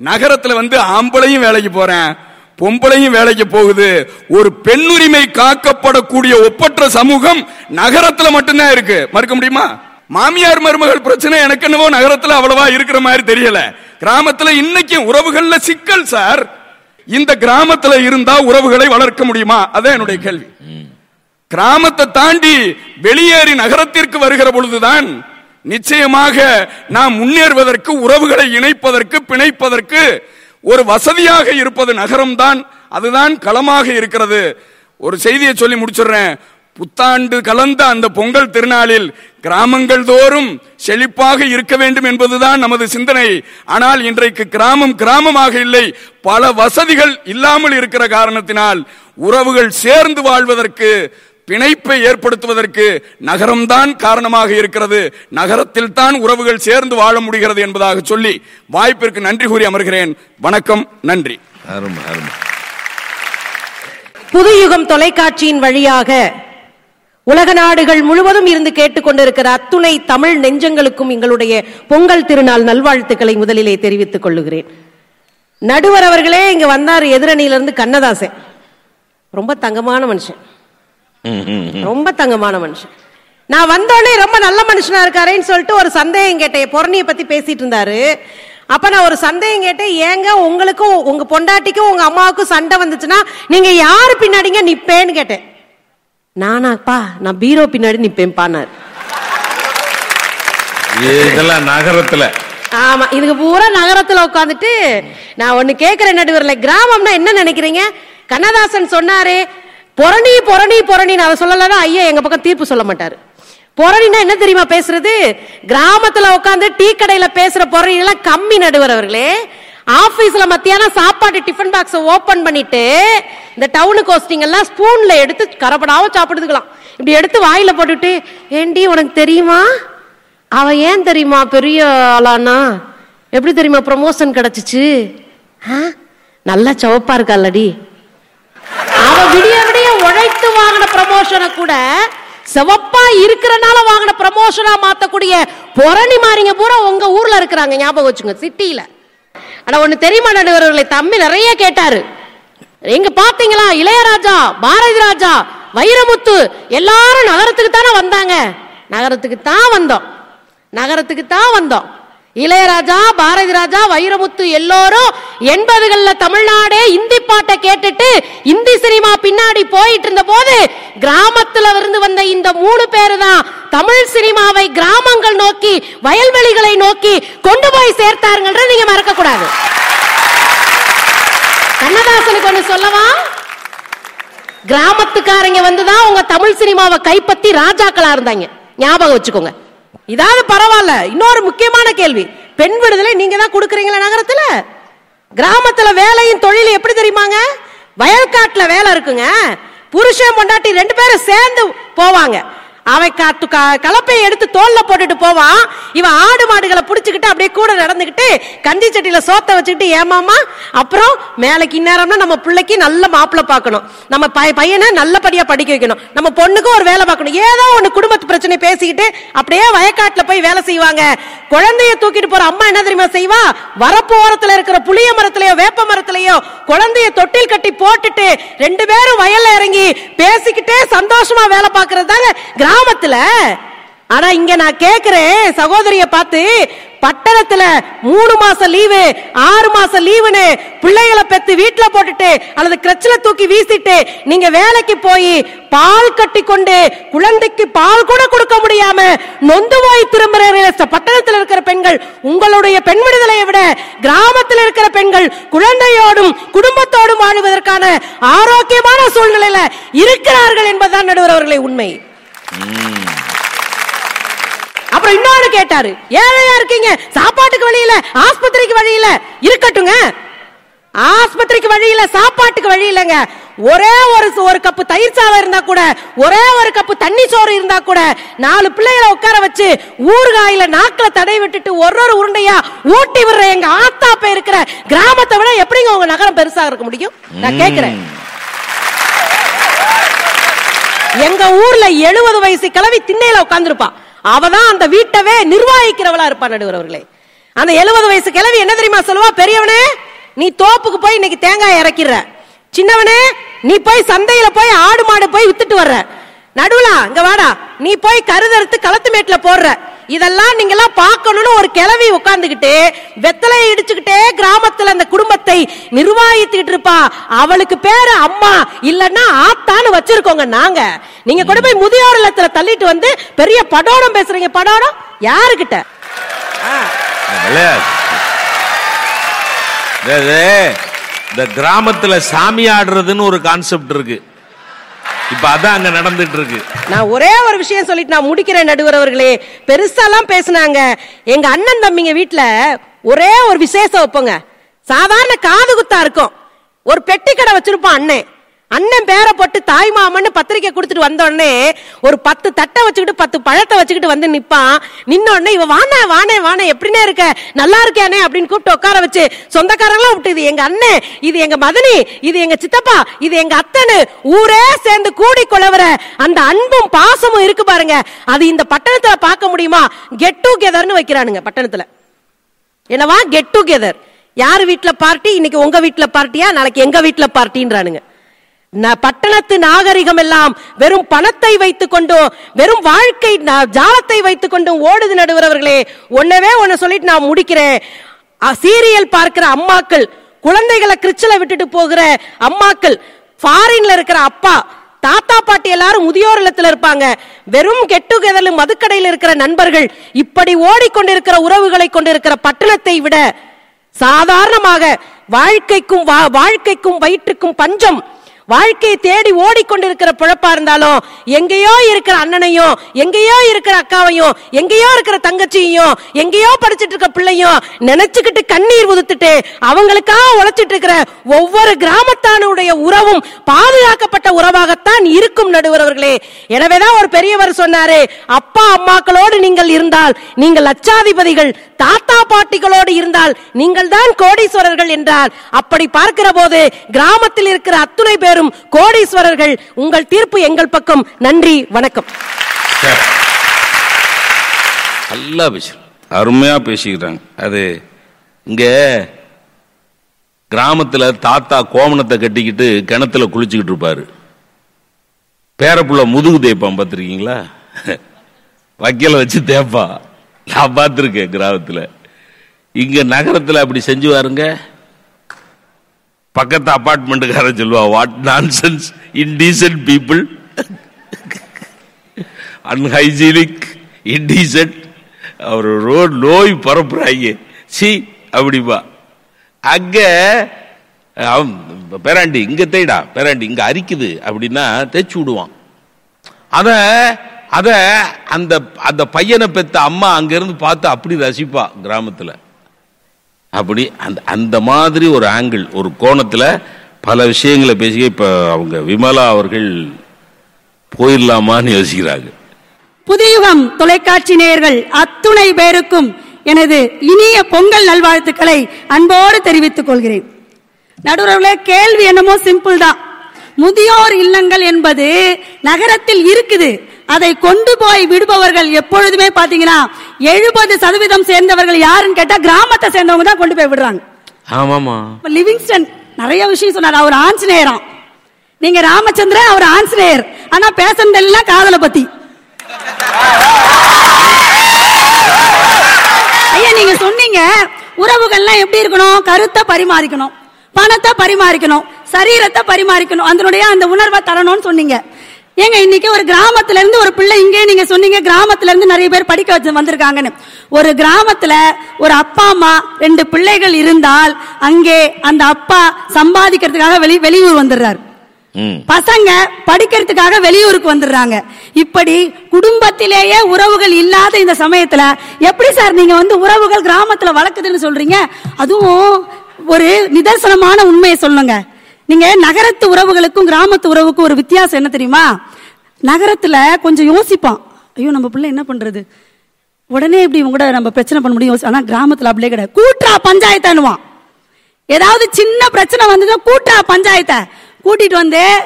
நகரத்துல வந்து ஆம்பளையும் வேலைக்கு போறேன் பொம்பளையும் வேலைக்கு போகுது. ஒரு பெண்ணுரிமை காக்கப்படக்கூடிய ஒப்பற்ற சமூகம் நகரத்துல மட்டும்தான் இருக்கு. மறுக்க முடியுமா? மாமியார் மருமகள் பிரச்சனை எனக்கு என்னவோ நகரத்துல அவ்வளவா இருக்கிற மாதிரி தெரியல. கிராமத்துல இன்னைக்கு உறவுகள்ல சிக்கல் சார். இந்த கிராமத்துல இருந்தா உறவுகளை வளர்க்க முடியுமா? அதான் என்னுடைய கேள்வி. கிராமத்தை தாண்டி வெளியேறி நகரத்திற்கு வருகிற பொழுதுதான் நிச்சயமாக நாம் முன்னேறுவதற்கு உறவுகளை இணைப்பதற்கு பிணைப்பதற்கு ஒரு வசதியாக இருப்பது நகரம்தான். அதுதான் களமாக இருக்கிறது. ஒரு செய்தியை சொல்லி முடிச்சிடுறேன். புத்தாண்டு கலந்த அந்த பொங்கல் திருநாளில் கிராமங்கள் தோறும் செழிப்பாக இருக்க வேண்டும் என்பதுதான் நமது சிந்தனை. ஆனால் இன்றைக்கு கிராமம் கிராமமாக இல்லை. பல வசதிகள் இல்லாமல் இருக்கிற காரணத்தினால் உறவுகள் சேர்ந்து வாழ்வதற்கு பிணைப்பை ஏற்படுத்துவதற்கு நகரம்தான் காரணமாக இருக்கிறது. நகரத்தில் தான் உறவுகள் சேர்ந்து வாழ முடிகிறது என்பதாக சொல்லி வாய்ப்பிற்கு நன்றி கூறி அமர்கிறேன். வணக்கம் நன்றி. புதுயுகம் தொலைக்காட்சியின் வழியாக உலக நாடுகள் முழுவதும் இருந்து கேட்டுக்கொண்டிருக்கிற அத்துணை தமிழ் நெஞ்சங்களுக்கும் எங்களுடைய பொங்கல் திருநாள் நல்வாழ்த்துக்களை முதலிலே தெரிவித்துக் கொள்ளுகிறேன். நடுவர் அவர்களே இங்க வந்தார் எதிரணியிலிருந்து கண்ணதாசன். ரொம்ப தங்கமான மனுஷன். ரொம்ப தங்கமான மனுஷன். நான் வந்தோடனே ரொம்ப நல்ல மனுஷனா இருக்காரேன்னு சொல்லிட்டு ஒரு சந்தேகம் கேட்டேன். பொறணியை பத்தி பேசிட்டு இருந்தாரு. அப்ப நான் ஒரு சந்தேகம் கேட்டேன். ஏங்க உங்களுக்கும் உங்க பொண்டாட்டிக்கும் உங்க அம்மாவுக்கும் சண்டை வந்துச்சுன்னா நீங்க யாரு பின்னாடிங்க நிப்பேன்னு கேட்டேன். நானாப்பா நான் பீரோ பின்னாடி நிப்பேன்பானார் இதெல்லாம் நகரத்துல. ஆமா இதுக்கு பூரா நகரத்துல உட்காந்துட்டு நான் ஒண்ணு கேக்குறேன் நடுவர்ல. கிராமம்னா என்ன நினைக்கிறீங்க? கண்ணதாசன் சொன்னாரே புரணி பொரணி புரணின்னு அதை சொல்லலன்னா ஐயா எங்க பக்கம் தீர்ப்பு சொல்ல மாட்டாரு. புரணினா என்ன தெரியுமா பேசுறது? கிராமத்துல உட்காந்து டீ கடையில பேசுற பொரணி எல்லாம் கம்மி நடுவர் அவர்களே. ஆபீஸ்ல மத்தியானம் சாப்பாடு டிஃபன் பாக்ஸ் ஓபன் பண்ணிட்டு இந்த டவுனு கோஸ்டிங் எல்லாம் ஸ்பூன்ல எடுத்து கரப்படாம சாப்பிடுதுக்கலாம் இப்படி எடுத்து வாயில போட்டுட்டு ஏண்டி உனக்கு தெரியுமா? அவ ஏன் தெரியுமா பெரிய ஆளானா? எப்படி தெரியுமா ப்ரமோஷன் கிடைச்சிச்சு? ஆ? நல்லா சவப்பா இருக்காளடி அவ விடிய விடிய உழைத்து வாங்கின ப்ரமோஷனை கூட செவப்பா இருக்கிறனால வாங்கின ப்ரமோஷனா மாத்தக்கூடிய பொறணி மாறிங்க பூரா உங்க ஊர்ல இருக்கிறாங்க ஞாபகம் வச்சுங்க சிட்டியில. ஆனா ஒண்ணு தெரியுமா நடுவர்களை? தம்பி நிறைய கேட்டாரு. எங்க பாத்தீங்களா இளையராஜா பாரதி ராஜா வைரமுத்து எல்லாரும் நகரத்துக்கு தானே வந்தாங்க. நகரத்துக்கு தான் வந்தோம். நகரத்துக்கு தான் வந்தோம். இளையராஜா பாரதி ராஜா வைரமுத்து எல்லோரும் எண்பதுகள்ல தமிழ்நாடே இந்தி பாட்டை கேட்டுட்டு இந்தி சினிமா பின்னாடி போயிட்டு இருந்த போது கிராமத்துல இருந்து வந்த இந்த மூணு பேரு தான் தமிழ் சினிமாவை கிராமங்கள் நோக்கி வயல்வெளிகளை நோக்கி கொண்டு போய் சேர்த்தாருங்கன்ற நீங்க மறக்க கூடாது கண்ணதாசனுக்கு ஒண்ணு சொல்லவா? கிராமத்துக்காரங்க வந்துதான் உங்க தமிழ் சினிமாவை கைப்பத்தி ராஜாக்களா இருந்தாங்க. ஞாபகம் வச்சுக்கோங்க. இதாவது பரவாயில்ல. இன்னொரு முக்கியமான கேள்வி. பெண் விடுதலை நீங்க தான் கொடுக்குறீங்களா நகரத்துல? கிராமத்துல வேலையும் தொழில் எப்படி தெரியுமாங்க? வயல்காட்டுல வேலை இருக்குங்க. புருஷன் பொண்டாட்டி ரெண்டு பேரும் சேர்ந்து போவாங்க. அவன் க- கலப்பையை எடுத்து தோல்ல போட்டுட்டு போவான். இவன் ஆடு மாடுகளை புடிச்சுக்கிட்டு அப்படியே கூட நடந்துக்கிட்டு கஞ்சி சட்டியில சோத்த வச்சுக்கிட்டு ஏமாமா? அப்புறம் மேலைக்கு இந்நேரம்னா நம்ம பிள்ளைக்கு நல்ல மாப்பிள்ள பார்க்கணும். நம்ம பையனை நல்லபடியா படிக்க வைக்கணும். நம்ம பொண்ணுக்கும் ஒரு வேலை பார்க்கணும். ஏதோ ஒன்று குடும்பத்து பிரச்சனை பேசிக்கிட்டு அப்படியே வயக்காட்டுல போய் வேலை செய்வாங்க. குழந்தைய தூக்கிட்டு போற அம்மா என்ன தெரியுமா செய்வா? வரப்பு ஓரத்துல இருக்கிற புளிய மரத்திலயோ வேப்ப மரத்திலயோ குழந்தைய தொட்டில் கட்டி போட்டுட்டு ரெண்டு பேரும் வயல்ல இறங்கி பேசிக்கிட்டே சந்தோஷமா வேலை பார்க்கறது தாங்க கிராமத்துல ஆனா இங்க நான் கேக்குறேன் சகோதரிய பார்த்து பட்டணத்துல மூணு மாசம் லீவு ஆறு மாசம் லீவுன்னு பிள்ளைகளை பெத்து வீட்டுல போட்டுட்டு அல்லது கிரச்சில தூக்கி வீசிட்டு நீங்க வேலைக்கு போய் பால் கட்டி கொண்டு குழந்தைக்கு பால் கூட கொடுக்க முடியாம நொந்து போய் திரும்புற பட்டணத்தில் இருக்கிற பெண்கள் உங்களுடைய பெண் விடுதலையை விட கிராமத்தில் இருக்கிற பெண்கள் குழந்தையோடும் குடும்பத்தோடும் வாழ்வதற்கான ஆரோக்கியமான சூழ்நிலையில இருக்கிறார்கள் என்பதுதான் நடுவர் அவர்களே உண்மை. அப்புறம் இன்னொன்னு கேட்டாரு. ஏழையா இருக்கீங்க. சாப்பாட்டுக்கு வழி இல்ல ஆஸ்பத்திரிக்கு வழி இல்ல இருக்கட்டுங்க. ஆஸ்பத்திரிக்கு வழி இல்ல சாப்பாட்டுக்கு வழி இல்லைங்க. ஒரே ஒரு ஒரு கப்பு தயிர் சாதம் இருந்தா கூட ஒரே ஒரு கப்பு தண்ணி சோறு இருந்தா கூட நாலு பிள்ளைகளை உட்கார வச்சு ஊறுகாயில நாக்குல தடை விட்டுட்டு ஒரு ஒரு உருண்டையா ஊட்டி விடுற எங்க ஆத்தாப்ப இருக்கிற கிராமத்தை விட எப்படிங்க உங்க நகரம் பெருசா இருக்க முடியும்? நான் கேக்குறேன். எங்க ஊர்ல எழுபது வயசு கிழவி திண்ணையில உட்கார்ந்துருப்பா. அவதான் அந்த வீட்டவே நிர்வாகிக்கிறவளா இருப்பா நடுவர் அவர்களே அந்த எழுபது வயசு கிழவி என்ன தெரியுமா சொல்லுவா? பெரியவனே நீ தோப்புக்கு போய் இன்னைக்கு தேங்காய் இறக்கிற சின்னவனே நீ போய் சந்தையில போய் ஆடு மாடு போய் வித்துட்டு வர்ற. நடுவுலா இங்க வாடா. நீ போய் கருதறுத்து களத்து மேட்ல போடுற. இதெல்லாம் நீங்க எல்லாம் பார்க்கணும்னு ஒரு கிழவி உட்கார்ந்துகிட்டு வெத்தலையை இடிச்சுக்கிட்டே கிராமத்துல அந்த குடும்பத்தை நிர்வாகித்துக்கிட்டு இருப்பா. அவளுக்கு பேரு அம்மா இல்லன்னா ஆத்தான்னு வச்சிருக்கோங்க நாங்க. நீங்க கொண்டு போய் முதியோர் இல்லத்துல தள்ளிட்டு வந்து பெரிய படோடம் பேசுறீங்க. படோடம்? இது, இந்த கிராமத்துல சாமி ஆடுறதுன்னு ஒரு கான்செப்ட் இருக்கு. இப்ப அதான் அங்க நடந்துட்டு இருக்கு நான் ஒரே ஒரு விஷயம் சொல்லிட்டு நான் முடிக்கிறேன் நடுவர் அவர்களே. பெருசாலாம் பேசுனாங்க. எங்க அண்ணன் தம்பிங்க வீட்டுல ஒரே ஒரு விசேஷம் வைப்போங்க. சாதாரண காது குத்தா இருக்கும். ஒரு பெட்டி கடை வச்சிருப்பான் அண்ணன் அண்ணன் பேரை போட்டு தாய் மாமன்னு பத்திரிக்கை கொடுத்துட்டு வந்தோடனே ஒரு பத்து தட்டை வச்சுக்கிட்டு பத்து பழத்தை வச்சுக்கிட்டு வந்து நிப்பான். நின்ன உடனே இவ வானே வானே வானே எப்படினே இருக்க? நல்லா இருக்கானே அப்படின்னு கூப்பிட்டு உட்கார வச்சு சொந்தக்காரங்களாம் விட்டு இது எங்க அண்ணன் இது எங்க மதனி இது எங்க சித்தப்பா இது எங்க அத்தனு ஊரே சேர்ந்து கூடி கொள்ளவர அந்த அன்பும் பாசமும் இருக்கு பாருங்க. அது இந்த பட்டணத்துல பார்க்க முடியுமா? கெட் டுகெதர்னு வைக்கிறானுங்க பட்டணத்துல. என்னவா? கெட் டுகெதர் யார் வீட்டில் பார்ட்டி இன்னைக்கு உங்க வீட்டில் பார்ட்டியா நாளைக்கு எங்க வீட்டில் பார்ட்டின்றானுங்க பட்டணத்து நாகரிகம் எல்லாம் வெறும் பணத்தை வைத்துக் கொண்டும் வெறும் வாழ்க்கை ஜாலத்தை வைத்துக் கொண்டும் ஓடுது நடுவரவர்களே. ஒன்னவே ஒன்னு சொல்லிட்டு நான் முடிக்கிறேன். சீரியல் பார்க்கிற அம்மாக்கள் குழந்தைகளை கிறிச்சல விட்டுட்டு போகிற அம்மாக்கள் ஃபாரின்ல இருக்கிற அப்பா தாத்தா பாட்டி எல்லாரும் முதியோர் இல்லத்துல இருப்பாங்க. வெறும் கெட்டுகெதலும் மதுக்கடையில் இருக்கிற நண்பர்கள் இப்படி ஓடிக்கொண்டிருக்கிற உறவுகளை கொண்டிருக்கிற பட்டணத்தை விட சாதாரணமாக வாழ்க்கைக்கும் வா- வாழ்க்கைக்கும் வயிற்றுக்கும் பஞ்சம் வாழ்க்கையை தேடி ஓடிக்கொண்டிருக்கிற பிழப்பா இருந்தாலும் எங்கேயோ இருக்கிற அண்ணனையும் எங்கேயோ இருக்கிற அக்காவையும் எங்கேயோ இருக்கிற தங்கச்சியையும் எங்கேயோ படிச்சிட்டு இருக்க பிள்ளையும் நினைச்சுக்கிட்டு கண்ணீர் உதுத்துட்டு அவங்களுக்காக உழைச்சிட்டு இருக்கிற ஒவ்வொரு கிராமத்தானுடைய உறவும் பாதுகாக்கப்பட்ட உறவாகத்தான் இருக்கும் நடுவரவர்களே. எனவேதான் ஒரு பெரியவர் சொன்னாரு அப்பா அம்மாக்களோடு நீங்கள் இருந்தால் நீங்கள் லட்சாதிபதிகள் தாத்தா பாட்டிகளோடு இருந்தால் நீங்கள் தான் கோடீஸ்வரர்கள் என்றால். அப்படி பார்க்கிற போது கிராமத்தில் இருக்கிற அத்துணை பேரும் கோடீஸ்வரர்கள் உங்கள் தீர்ப்பு எங்கள் பக்கம். நன்றி வணக்கம். நல்லா பேசு. அருமையா பேசிக்கிறாங்க. அது இங்க கிராமத்துல தாத்தா கோமணத்தை கட்டிக்கிட்டு கிணத்துல குளிச்சுக்கிட்டு இருப்பாரு. பேரப்புள்ள முதுகு தேய்ப்பான் பார்த்திருக்கீங்களா? வக்கீல வச்சு தேய்ப்பா நான் பார்த்துருக்கேன் கிராமத்துல. இங்க நகரத்துல அப்படி செஞ்சு பாருங்க பக்கத்து அப்பார்ட்மெண்ட்டுக்காரன் சொல்லுவா what nonsense indecent people unhygienic indecent our road நோய் பரப்புறாங்க. சி அப்படிப்பா அங்க பேராண்டி இங்க தேடா பேராண்டி இங்க அரிக்குது அப்படின்னா தேய்ச்சி விடுவான். அத அத அந்த அந்த பையனை பெத்த அம்மா அங்கிருந்து பார்த்து அப்படி ரசிப்பா கிராமத்துல. அப்படி அந்த அந்த மாதிரி ஒரு ஆங்கிள் ஒரு கோணத்தில் பல விஷயங்களை பேசி இப்போ அவங்க விமலா அவர்கள் போயிடலாமான்னு யோசிக்கிறாங்க. புதியுகம் தொலைக்காட்சி நேயர்கள் அத்துணை பேருக்கும் எனது இனிய பொங்கல் நல்வாழ்த்துக்களை அன்போடு தெரிவித்துக் கொள்கிறேன். நடுவர்களே கேள்வி என்னமோ சிம்பிள் தான். முதியோர் இல்லங்கள் என்பது நகரத்தில் இருக்குது. அதை கொண்டு போய் விடுபவர்கள் எப்பொழுதுமே பாத்தீங்கன்னா எழுபது சதவீதம் சேர்ந்தவர்கள் யாருன்னு கேட்டா கிராமத்தை சேர்ந்தவங்க தான் கொண்டு போய் விடுறாங்க. ஆமாமா லிவிங்ஸ்டன் நிறைய விஷயம் சொன்னார். அவர் ஆஞ்சநேயராம் நீங்க ராமச்சந்திரன் அவர் ஆஞ்சநேயர். ஆனா பேசுனதெல்லாம் காதலை பத்தி ஐயா நீங்க சொன்னீங்க உறவுகள்லாம் எப்படி இருக்கணும்? கருத்தை பரிமாறிக்கணும். பணத்தை பரிமாறிக்கணும். சரீரத்தை பரிமாறிக்கணும். அதனுடைய அந்த உணர்வை தரணும்னு சொன்னீங்க. ஏங்க இன்னைக்கு ஒரு கிராமத்துல இருந்து ஒரு பிள்ளை இங்கே நீங்க சொன்னீங்க கிராமத்துல இருந்து நிறைய பேர் படிக்க வச்சு வந்திருக்காங்கன்னு. ஒரு கிராமத்துல ஒரு அப்பா அம்மா ரெண்டு பிள்ளைகள் இருந்தால் அங்கே அந்த அப்பா சம்பாதிக்கிறதுக்காக வெளி வெளியூர் வந்துடுறாரு. பசங்க படிக்கிறதுக்காக வெளியூருக்கு வந்துடுறாங்க. இப்படி குடும்பத்திலேயே உறவுகள் இல்லாத இந்த சமயத்துல எப்படி சார் நீங்க வந்து உறவுகள் கிராமத்துல வளர்க்குதுன்னு சொல்றீங்க? அதுவும் ஒரு நிதர்சனமான உண்மையை சொல்லுங்க. நீங்க நகரத்து உறவுகளுக்கும் கிராமத்து உறவுக்கும் ஒரு வித்தியாசம் என்ன தெரியுமா? நகரத்துல கொஞ்சம் யோசிப்பான். ஐயோ நம்ம பிள்ளை என்ன பண்றது? உடனே இப்படி இவங்க கூட நம்ம பிரச்சனை பண்ண முடியும். யோசி- ஆனா கிராமத்துல அப்படியே கிடையாது. கூட்டா பஞ்சாயத்தானுவான் ஏதாவது சின்ன பிரச்சனை வந்ததுன்னா கூட்டா பஞ்சாயத்தை. கூட்டிட்டு வந்து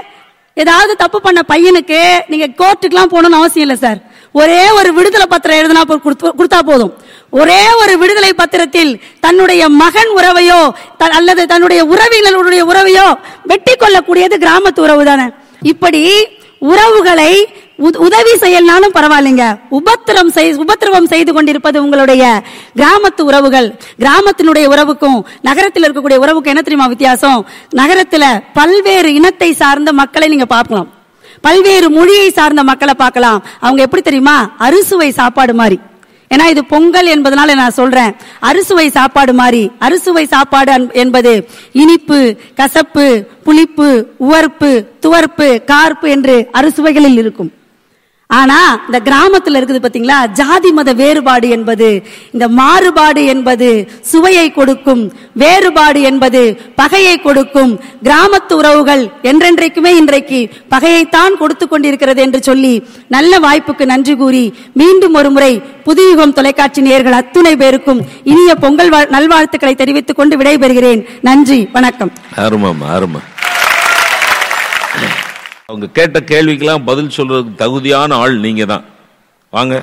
ஏதாவது தப்பு பண்ண பையனுக்கு நீங்க கோர்ட்டுக்குலாம் போகணும்னு அவசியம் இல்லை சார் ஒரே ஒரு விடுதலை பத்திரம் எழுதினா போ- கொடுத்து- கொடுத்தா போதும். ஒரே ஒரு விடுதலை பத்திரத்தில் தன்னுடைய மகன் உறவையோ த- அல்லது தன்னுடைய உறவினர்களுடைய உறவையோ வெட்டி கொள்ளக்கூடியது கிராமத்து உறவு தானே. இப்படி உறவுகளை உதவி செய்யலனாலும் பரவாயில்லைங்க. உபத்திரம் செய் உபத்திரவம் செய்து கொண்டிருப்பது உங்களுடைய கிராமத்து உறவுகள். கிராமத்தினுடைய உறவுக்கும் நகரத்தில் இருக்கக்கூடிய உறவுக்கும் என்ன தெரியுமா வித்தியாசம்? நகரத்துல பல்வேறு இனத்தை சார்ந்த மக்களை நீங்க பார்க்கலாம். பல்வேறு மொழியை சார்ந்த மக்களை பார்க்கலாம். அவங்க எப்படி தெரியுமா? அறுசுவை சாப்பாடு மாதிரி. ஏன்னா இது பொங்கல் என்பதனால நான் சொல்றேன். அறுசுவை சாப்பாடு மாதிரி அறுசுவை சாப்பாடு என்பது இனிப்பு கசப்பு புளிப்பு உவர்ப்பு துவர்ப்பு கார்ப்பு என்று அறுசுவைகளில் இருக்கும். ஆனா இந்த கிராமத்துல இருக்குது பாத்தீங்களா? ஜாதி மத வேறுபாடு என்பது இந்த மாறுபாடு என்பது சுவையை கொடுக்கும் வேறுபாடு என்பது பகையை கொடுக்கும். கிராமத்து உறவுகள் என்றென்றைக்குமே இன்றைக்கு பகையைத்தான் கொடுத்து கொண்டிருக்கிறது என்று சொல்லி நல்ல வாய்ப்புக்கு நன்றி கூறி மீண்டும் ஒரு முறை புதுயுகம் தொலைக்காட்சி நேர்கள் அத்துணை பேருக்கும் இனிய பொங்கல் வாழ்- நல்வாழ்த்துக்களை தெரிவித்துக் கொண்டு விடைபெறுகிறேன். நன்றி வணக்கம். அவங்க கேட்ட கேள்விக்கெல்லாம் பதில் சொல்றதுக்கு தகுதியான ஆள் நீங்க தான் வாங்க.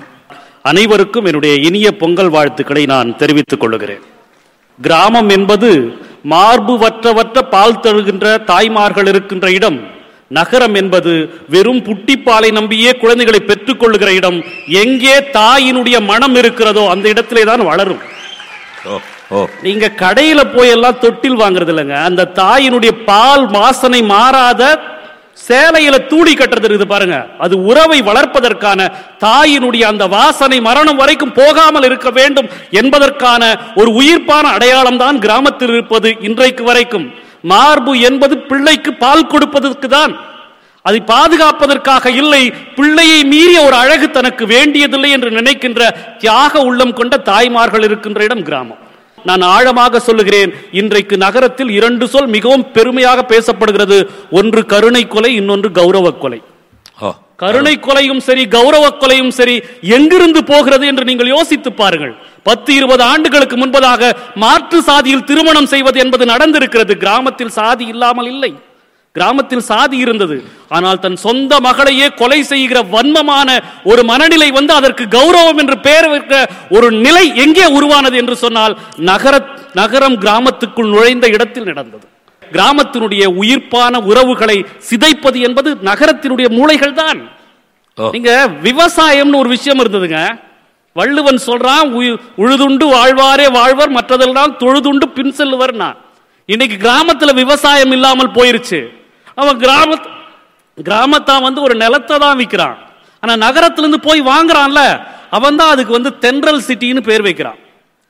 அனைவருக்கும் என்னுடைய இனிய பொங்கல் வாழ்த்துக்களை நான் தெரிவித்துக் கொள்கிறேன் கிராமம் என்பது மார்பு வற்ற வற்ற பால் தருகின்ற தாய்மார்கள் இருக்கின்ற இடம். நகரம் என்பது வெறும் புட்டிப்பாலை நம்பியே குழந்தைகளை பெற்றுக் கொள்ளுகிற இடம். எங்கே தாயினுடைய மனம் இருக்கிறதோ அந்த இடத்திலே தான் வளரும். நீங்க கடையில போய் எல்லாம் தொட்டில் வாங்குறது இல்லைங்க அந்த தாயினுடைய பால் வாசனை மாறாத சேலையில தூளி கட்டுறது இருக்குது பாருங்க. அது உறவை வளர்ப்பதற்கான தாயினுடைய அந்த வாசனை மரணம் வரைக்கும் போகாமல் இருக்க வேண்டும் என்பதற்கான ஒரு உயிர்ப்பான அடையாளம் தான் கிராமத்தில் இருப்பது இன்றைக்கு வரைக்கும். மார்பு என்பது பிள்ளைக்கு பால் கொடுப்பதற்கு தான். அதை பாதுகாப்பதற்காக இல்லை பிள்ளையை மீறிய ஒரு அழகு தனக்கு வேண்டியதில்லை என்று நினைக்கின்ற தியாக உள்ளம் கொண்ட தாய்மார்கள் இருக்கின்ற இடம் கிராமம். நான் ஆழமாக சொல்லுகிறேன். இன்றைக்கு நகரத்தில் இரண்டு சொல் மிகவும் பெருமையாக பேசப்படுகிறது. ஒன்று கருணை கொலை இன்னொன்று கௌரவ கொலை. கருணை கொலையும் சரி கௌரவ கொலையும் சரி எங்கிருந்து போகிறது என்று நீங்கள் யோசித்து பாருங்கள். பத்து இருபது ஆண்டுகளுக்கு முன்பதாக மாற்று சாதியில் திருமணம் செய்வது என்பது நடந்திருக்கிறது. கிராமத்தில் சாதி இல்லாமல் இல்லை. கிராமத்தில் சாதி இருந்தது. ஆனால் தன் சொந்த மகளையே கொலை செய்கிற வன்மமான ஒரு மனநிலை வந்து அதற்கு கௌரவம் என்று பெயர் வைக்க ஒரு நிலை எங்கே உருவானது என்று சொன்னால் நகர நகரம் கிராமத்துக்குள் நுழைந்த இடத்தில் நடந்தது. கிராமத்தினுடைய உயிர்ப்பான உறவுகளை சிதைப்பது என்பது நகரத்தினுடைய மூளைகள் தான். நீங்க விவசாயம்னு ஒரு விஷயம் இருந்ததுங்க. வள்ளுவன் சொல்றான் உழுதுண்டு வாழ்வாரே வாழ்வர் மற்றதெல்லாம் தொழுதுண்டு பின் செல்லுவர்னா இன்னைக்கு கிராமத்துல விவசாயம் இல்லாமல் போயிருச்சு. அவன் கிராம கிராமத்தான் வந்து ஒரு நிலத்தை தான் விற்கிறான். ஆனா நகரத்துல இருந்து போய் வாங்குறான்ல அவன் தான் அதுக்கு வந்து தென்றல் சிட்டின்னு பேர் வைக்கிறான்.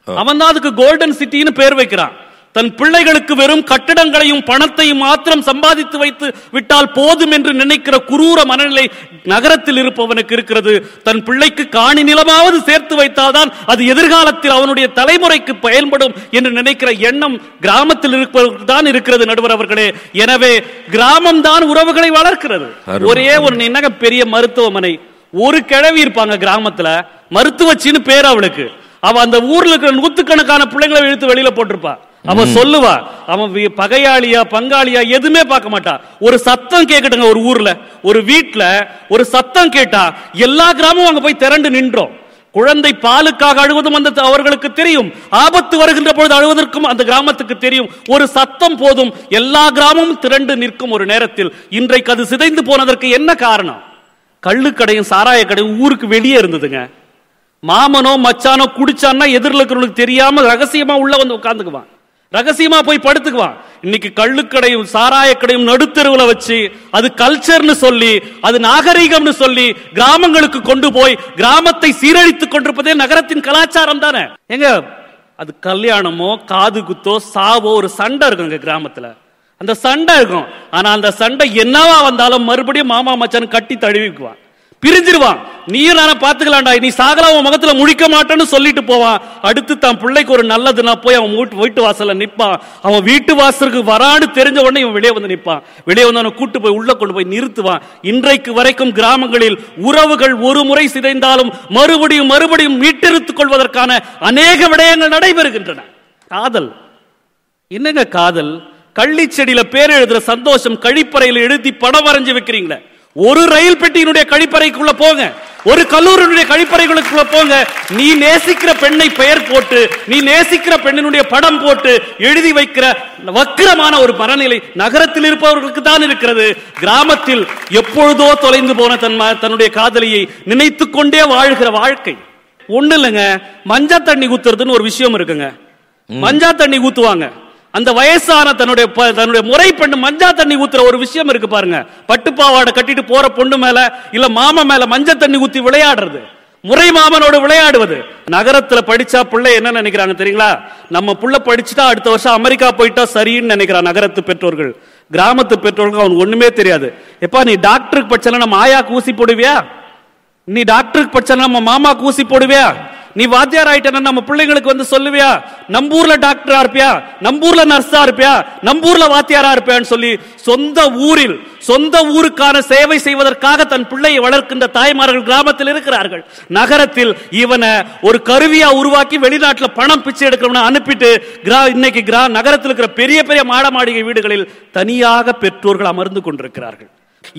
அவன் தான் அதுக்கு கோல்டன் சிட்டின்னு பேர் வைக்கிறான். தன் பிள்ளைகளுக்கு வெறும் கட்டிடங்களையும் பணத்தையும் மாத்திரம் சம்பாதித்து வைத்து விட்டால் போதும் என்று நினைக்கிற குரூர மனநிலை நகரத்தில் இருப்பவனுக்கு இருக்கிறது. தன் பிள்ளைக்கு காணி நிலமாவது சேர்த்து வைத்தால்தான் அது எதிர்காலத்தில் அவனுடைய தலைமுறைக்கு பயன்படும் என்று நினைக்கிற எண்ணம் கிராமத்தில் இருப்பவர்களுக்கு தான் இருக்கிறது நடுவர் அவர்களே. எனவே கிராமம் தான் உறவுகளை வளர்க்கிறது. ஒரே ஒரு என்னங்க பெரிய மருத்துவமனை. ஒரு கிழவி இருப்பாங்க கிராமத்துல. மருத்துவச்சின்னு பேர் அவளுக்கு. அவ அந்த ஊர்ல இருக்கிற நூத்துக்கணக்கான பிள்ளைங்களை இழுத்து வெளியில போட்டிருப்பா. அவ சொல்லுவா அவன் பகையாளியா பங்காளியா எதுவுமே பார்க்க மாட்டா. ஒரு சத்தம் கேட்கட்டுங்க ஒரு ஊர்ல. ஒரு வீட்ல ஒரு சத்தம் கேட்டா எல்லா கிராமமும் அங்க போய் திரண்டு நின்றோம். குழந்தை பாலுக்காக அழுவதும் அந்த அவர்களுக்கு தெரியும். ஆபத்து வருகின்ற பொழுது அழுவதற்கும் அந்த கிராமத்துக்கு தெரியும். ஒரு சத்தம் போதும். எல்லா கிராமமும் திரண்டு நிற்கும் ஒரு நேரத்தில். இன்றைக்கு அது சிதைந்து போனதற்கு என்ன காரணம்? கள்ளுக்கடையும் சாராய கடையும் ஊருக்கு வெளியே இருந்ததுங்க. மாமனோ மச்சானோ குடிச்சான்னா எதிரில் இருக்கிறவனுக்கு தெரியாம ரகசியமா உள்ள வந்து உட்காந்துக்குவான் ரகசியமா போய் படுத்துக்குவான் இன்னைக்கு கள்ளுக்கடையும் சாராய கடையும் வச்சு அது கல்ச்சர்னு சொல்லி அது நாகரீகம்னு சொல்லி கிராமங்களுக்கு கொண்டு போய் கிராமத்தை சீரழித்துக் கொண்டிருப்பதே நகரத்தின் கலாச்சாரம் தானே? எங்க? அது கல்யாணமோ காது குத்தோ சாவோ ஒரு சண்டை இருக்கும் எங்க கிராமத்துல. அந்த சண்டை இருக்கும். ஆனா அந்த சண்டை என்னவா வந்தாலும் மறுபடியும் மாமா மச்சான் கட்டி தழுவிக்குவான். பிரிஞ்சிருவான். நீயும் நானும் பார்த்துக்கலாம்டா. நீ சாகலாம் உன் முகத்துல முழிக்க மாட்டேன்னு சொல்லிட்டு போவான். அடுத்து தான் பிள்ளைக்கு ஒரு நல்லதுன்னா போய் அவன் வீட்டு வீட்டு வாசல்ல நிற்பான் அவன் வீட்டு வாசலுக்கு வரான்னு தெரிஞ்ச உடனே இவன் வெளியே வந்து நிற்பான். வெளியே வந்து அவனை கூட்டு போய் உள்ள கொண்டு போய் நிறுத்துவான். இன்றைக்கு வரைக்கும் கிராமங்களில் உறவுகள் ஒரு முறை சிதைந்தாலும் மறுபடியும் மறுபடியும் மீட்டெடுத்துக் கொள்வதற்கான அநேக விடயங்கள் நடைபெறுகின்றன. காதல். என்னங்க காதல்? கள்ளி செடியில பேர் எழுதுற சந்தோஷம் கழிப்பறையில் எழுதி படம் வரைஞ்சு வைக்கிறீங்களே. ஒரு ரயில் பெட்டியினுடைய கழிப்பறைக்குள்ள போங்க. ஒரு கல்லூரியினுடைய கழிப்பறைகளுக்குள்ள போங்க. நீ நேசிக்கிற பெண்ணை பெயர் போட்டு நீ நேசிக்கிற பெண்ணினுடைய படம் போட்டு எழுதி வைக்கிற வக்கிரமான ஒரு மனநிலை நகரத்தில் இருப்பவர்களுக்கு தான் இருக்கிறது. கிராமத்தில் எப்பொழுதோ தொலைந்து போன தன் தன்னுடைய காதலியை நினைத்துக் கொண்டே வாழ்கிற வாழ்க்கை. ஒண்ணு இல்லைங்க. மஞ்சா தண்ணி ஊத்துறதுன்னு ஒரு விஷயம் இருக்குங்க. மஞ்சா தண்ணி ஊத்துவாங்க. அந்த வயசான தன்னுடைய தன்னுடைய முறை பெண்ணு மஞ்சா தண்ணி ஊத்துற ஒரு விஷயம் இருக்கு பாருங்க. பட்டுப்பாவாடை கட்டிட்டு போற பொண்ணு மேல இல்ல மாமா மேல மஞ்சள் தண்ணி ஊத்தி விளையாடுறது. முறை மாமனோடு விளையாடுவது. நகரத்துல படிச்சா பிள்ளை என்ன நினைக்கிறாங்க தெரியுங்களா? நம்ம புள்ள படிச்சுட்டா அடுத்த வருஷம் அமெரிக்கா போயிட்டா சரின்னு நினைக்கிறான் நகரத்து பெற்றோர்கள். கிராமத்து பெற்றோர்கள் அவனுக்கு ஒண்ணுமே தெரியாது. எப்பா நீ டாக்டருக்கு படிச்சல நம்ம ஆயாக்கு ஊசி போடுவியா? நீ டாக்டருக்கு படிச்சா நம்ம மாமாக்கு ஊசி போடுவியா? நீ வாத்தியார் ஆயிட்டனா நம்ம பிள்ளைங்களுக்கு வந்து சொல்லுவியா? நம்பூர்ல டாக்டரா இருப்பியா? நம்பூர்ல நர்ஸா இருப்பியா? நம்பூர்ல வாத்தியாரா இருப்பியான்னு சொல்லி சொந்த ஊரில் சொந்த ஊருக்கான சேவை செய்வதற்காக தன் பிள்ளையை வளர்க்கின்ற தாய்மார்கள் கிராமத்தில் இருக்கிறார்கள். நகரத்தில் இவனை ஒரு கருவியா உருவாக்கி வெளிநாட்டுல பணம் பிச்சை எடுக்கிறவனை அனுப்பிட்டு கிரா இன்னைக்கு கிரா நகரத்தில் இருக்கிற பெரிய பெரிய மாட மாளிகை வீடுகளில் தனியாக பெற்றோர்கள் அமர்ந்து கொண்டிருக்கிறார்கள்.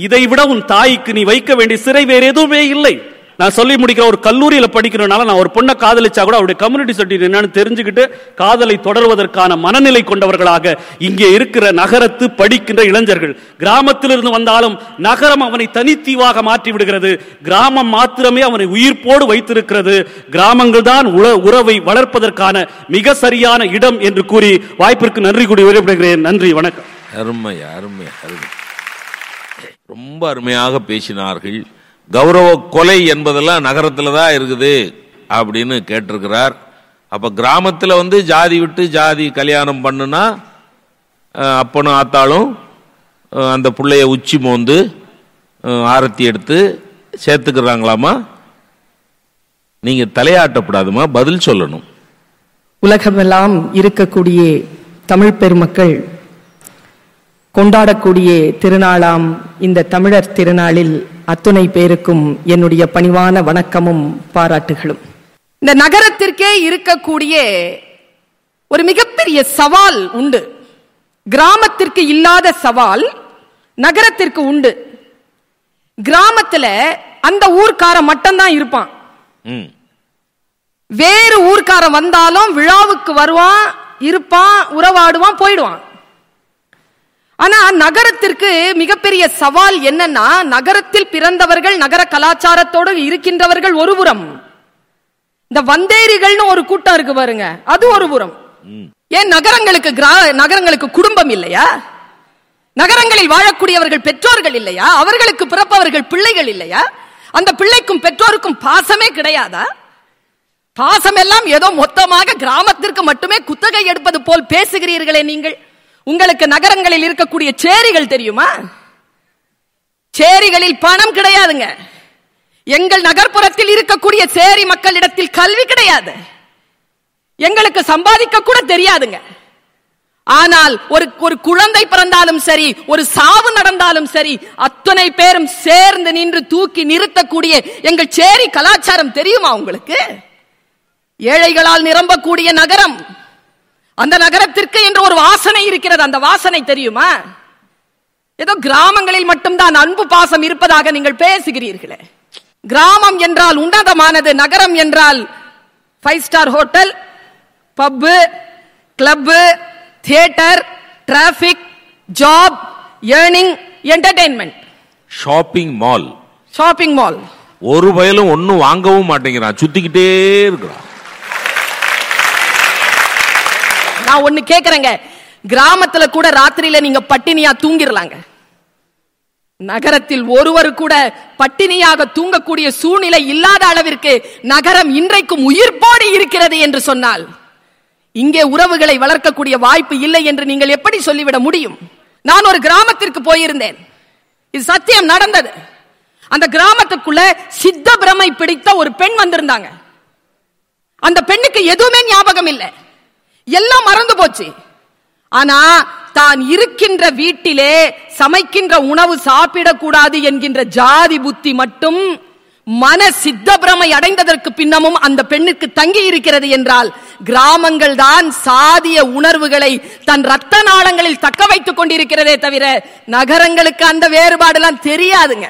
இதை விட உன் தாய்க்கு நீ வைக்க வேண்டிய சிறை வேறு எதுவுமே இல்லை. நான் சொல்லி முடிக்கிற ஒரு கல்லூரியில படிக்கிறனால நான் ஒரு பொண்ணை காதலிச்சா கூட அவருடைய கம்யூனிட்டி சர்டிஃபிகேட் என்னன்னு தெரிஞ்சுக்கிட்டு காதலை தொடர்வதற்கான மனநிலை கொண்டவர்களாக இங்கே இருக்கிற நகரத்து படிக்கின்ற இளைஞர்கள். கிராமத்திலிருந்து வந்தாலும் நகரம் அவனை தனித்தீவாக மாற்றி விடுகிறது கிராமம் மாத்திரமே அவனை உயிர்ப்போடு வைத்திருக்கிறது. கிராமங்கள் தான் உறவை வளர்ப்பதற்கான மிக சரியான இடம் என்று கூறி வாய்ப்பிற்கு நன்றி கூறி விடைபெறுகிறேன். நன்றி வணக்கம். அருமை அருமை அருமை. ரொம்ப அருமையாக பேசினார்கள். கௌரவ கொலை என்பதெல்லாம் நகரத்தில் தான் இருக்குது அப்படின்னு கேட்டிருக்கிறார். அப்போ கிராமத்தில் வந்து ஜாதி விட்டு ஜாதி கல்யாணம் பண்ணுனா அப்பனும் ஆத்தாலும் அந்த பிள்ளைய உச்சி மோந்து ஆரத்தி எடுத்து சேர்த்துக்கிறாங்களாமா? நீங்க தலையாட்டப்படாதுமா? பதில் சொல்லணும். உலகமெல்லாம் இருக்கக்கூடிய தமிழ் பெருமக்கள் கொண்டாடக்கூடிய திருநாளாம் இந்த தமிழர் திருநாளில் அத்துணை பேருக்கும் என்னுடைய பணிவான வணக்கமும் பாராட்டுகளும். இந்த நகரத்திற்கே இருக்கக்கூடிய ஒரு மிகப்பெரிய சவால் உண்டு. கிராமத்திற்கு இல்லாத சவால் நகரத்திற்கு உண்டு. கிராமத்துல அந்த ஊர்க்காரன் மட்டும்தான் இருப்பான். ம். வேறு ஊர்க்காரன் வந்தாலும் விழாவுக்கு வருவான் இருப்பான் உறவாடுவான் போயிடுவான். ஆனா நகரத்திற்கு மிகப்பெரிய சவால் என்னன்னா நகரத்தில் பிறந்தவர்கள் நகர கலாச்சாரத்தோடு இருக்கின்றவர்கள் ஒரு புறம். இந்த வந்தேரிகள்னு ஒரு கூட்டம் இருக்கு பாருங்க அது ஒரு புறம். ஏன் நகரங்களுக்கு கிரா- நகரங்களுக்கு குடும்பம் இல்லையா? நகரங்களில் வாழக்கூடியவர்கள் பெற்றோர்கள் இல்லையா? அவர்களுக்கு பிறப்பவர்கள் பிள்ளைகள் இல்லையா? அந்த பிள்ளைக்கும் பெற்றோருக்கும் பாசமே கிடையாதா? பாசம் எல்லாம் ஏதோ மொத்தமாக கிராமத்திற்கு மட்டுமே குத்தகை எடுப்பது போல் பேசுகிறீர்களே நீங்கள். உங்களுக்கு நகரங்களில் இருக்கக்கூடிய சேரிகள் தெரியுமா? சேரிகளில் பணம் கிடையாதுங்க. எங்கள் நகர்ப்புறத்தில் இருக்கக்கூடிய சேரி மக்களிடத்தில் கல்வி கிடையாது. எங்களுக்கு சம்பாதிக்க கூட தெரியாதுங்க. ஆனால் ஒரு ஒரு குழந்தை பிறந்தாலும் சரி ஒரு சாவு நடந்தாலும் சரி அத்தனை பேரும் சேர்ந்து நின்று தூக்கி நிறுத்தக்கூடிய எங்கள் சேரி கலாச்சாரம் தெரியுமா உங்களுக்கு? ஏழைகளால் நிரம்பக்கூடிய நகரம். அந்த நகரத்திற்கு என்று ஒரு வாசனை இருக்கிறது. அந்த வாசனை தெரியுமா? ஏதோ கிராமங்களில் மட்டும்தான் அன்பு பாசம் இருப்பதாக நீங்கள் பேசுகிறீர்களே. கிராமம் என்றால் உன்னதமானது நகரம் என்றால் five star hotel pub club theatre traffic job earning entertainment shopping mall shopping mall ஒரு பயலும் ஒன்னும் வாங்கவும் மாட்டேங்கிறான். சுத்திக்கிட்டே இருக்கிறான். நான் ஒண்ணு கேக்குறேங்க. கிராமத்துல கூட ராத்திரியில நீங்க பட்டினியா தூங்கிடலாங்க நகரத்தில் ஒருவர் கூட பட்டினியாக தூங்கக்கூடிய சூழ்நிலை இல்லாத அளவிற்கு நகரம் இன்றைக்கும் உயிர்ப்போடு இருக்கிறது என்று சொன்னால் இங்கே உறவுகளை வளர்க்கக்கூடிய வாய்ப்பு இல்லை என்று நீங்கள் எப்படி சொல்லிவிட முடியும்? நான் ஒரு கிராமத்திற்கு போயிருந்தேன். இது சத்தியம் நடந்தது. அந்த கிராமத்துக்குள்ள சித்த பிரமை பிடித்த ஒரு பெண் வந்திருந்தாங்க. அந்த பெண்ணுக்கு எதுவுமே ஞாபகம் இல்லை. எல்லாம் மறந்து போச்சு. ஆனா தான் இருக்கின்ற வீட்டிலே சமைக்கின்ற உணவு சாப்பிடக்கூடாது என்கின்ற ஜாதி புத்தி மட்டும் மன சித்தபிரமை அடைந்ததற்கு பின்னமும் அந்த பெண்ணுக்கு தங்கி இருக்கிறது என்றால் கிராமங்கள் தான் சாதிய உணர்வுகளை தன் ரத்த நாளங்களில் தக்க வைத்துக் கொண்டிருக்கிறதே தவிர நகரங்களுக்கு அந்த வேறுபாடுலாம் தெரியாதுங்க.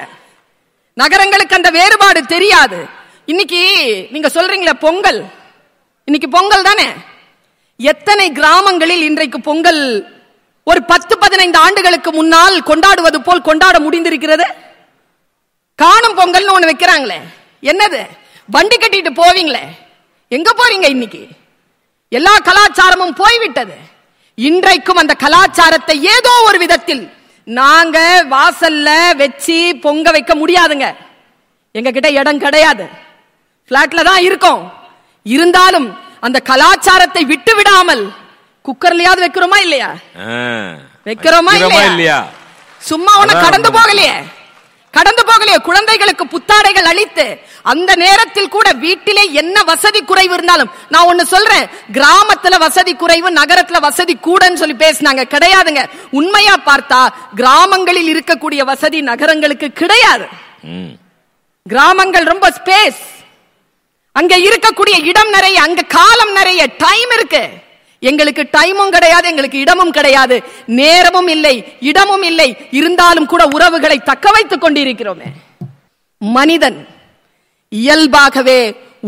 நகரங்களுக்கு அந்த வேறுபாடு தெரியாது. இன்னைக்கு நீங்க சொல்றீங்களே பொங்கல். இன்னைக்கு பொங்கல் தானே? எத்தனை கிராமங்களில் இன்றைக்கு பொங்கல் ஒரு பத்து பதினைந்து ஆண்டுகளுக்கு முன்னால் கொண்டாடுவது போல் கொண்டாட முடிந்திருக்கிறது? காணும் பொங்கல்னு ஒண்ணு வைக்கிறாங்களே. என்னது? வண்டி கட்டிட்டு போவீங்களே. எங்க போறீங்க இன்னைக்கு? எல்லா கலாச்சாரமும் போய்விட்டது. இன்றைக்கும் அந்த கலாச்சாரத்தை ஏதோ ஒரு விதத்தில் நாங்க வாசல்ல வச்சு பொங்க வைக்க முடியாதுங்க. எங்க கிட்ட இடம் கிடையாது. பிளாட்ல தான் இருக்கோம். இருந்தாலும் அந்த கலாச்சாரத்தை விட்டு விடாமல் குக்கர்லயாவது வைக்கிறோமா இல்லையா. வைக்கிறோமா இல்லையா? சும்மா அதான் கடந்து போகலையே. கடந்து போகலையே. குழந்தைகளுக்கு புத்தாடைகள் அளித்து அந்த நேரத்தில் கூட வீட்டிலே என்ன வசதி குறைவு இருந்தாலும் நான் ஒண்ணு சொல்றேன். கிராமத்துல வசதி குறைவு நகரத்துல வசதி கூடன்னு சொல்லி பேசினாங்க. கிடையாதுங்க. உண்மையா பார்த்தா கிராமங்களில் இருக்கக்கூடிய வசதி நகரங்களுக்கு கிடையாது. கிராமங்கள் ரொம்ப ஸ்பேஸ். அங்க இருக்கக்கூடிய இடம் நிறைய அங்க காலம் நிறைய டைம் இருக்கு. எங்களுக்கு டைமும் கிடையாது எங்களுக்கு இடமும் கிடையாது. நேரமும் இல்லை இடமும் இல்லை. இருந்தாலும் கூட உறவுகளை தக்க வைத்துக் கொண்டிருக்கிறோமே. மனிதன் இயல்பாகவே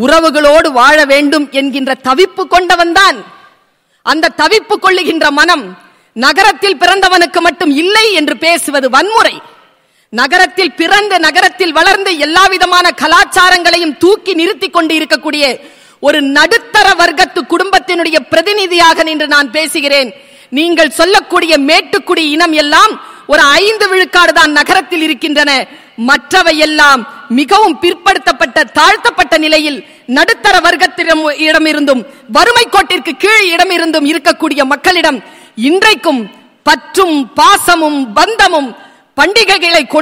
உறவுகளோடு வாழ வேண்டும் என்கின்ற தவிப்பு கொண்டவன் தான். அந்த தவிப்பு கொள்ளுகின்ற மனம் நகரத்தில் பிறந்தவனுக்கு மட்டும் இல்லை என்று பேசுவது வன்முறை. நகரத்தில் பிறந்து நகரத்தில் வளர்ந்து எல்லா விதமான கலாச்சாரங்களையும் தூக்கி நிறுத்தி கொண்டு இருக்கக்கூடிய ஒரு நடுத்தர வர்க்கத்து குடும்பத்தினுடைய பிரதிநிதியாக நின்று நான் பேசுகிறேன். நீங்கள் சொல்லக்கூடிய மேட்டுக்குடி இனம் எல்லாம் ஒரு ஐந்து விழுக்காடு தான் நகரத்தில் இருக்கின்றன. மற்றவை எல்லாம் மிகவும் பிற்படுத்தப்பட்ட தாழ்த்தப்பட்ட நிலையில் நடுத்தர வர்க்கத்திடம் இடமிருந்தும் வறுமை கோட்டிற்கு கீழ் இடமிருந்தும் இருக்கக்கூடிய மக்களிடம் இன்றைக்கும் பற்றும் பாசமும் பந்தமும் பண்டிகைகளை கொண்டு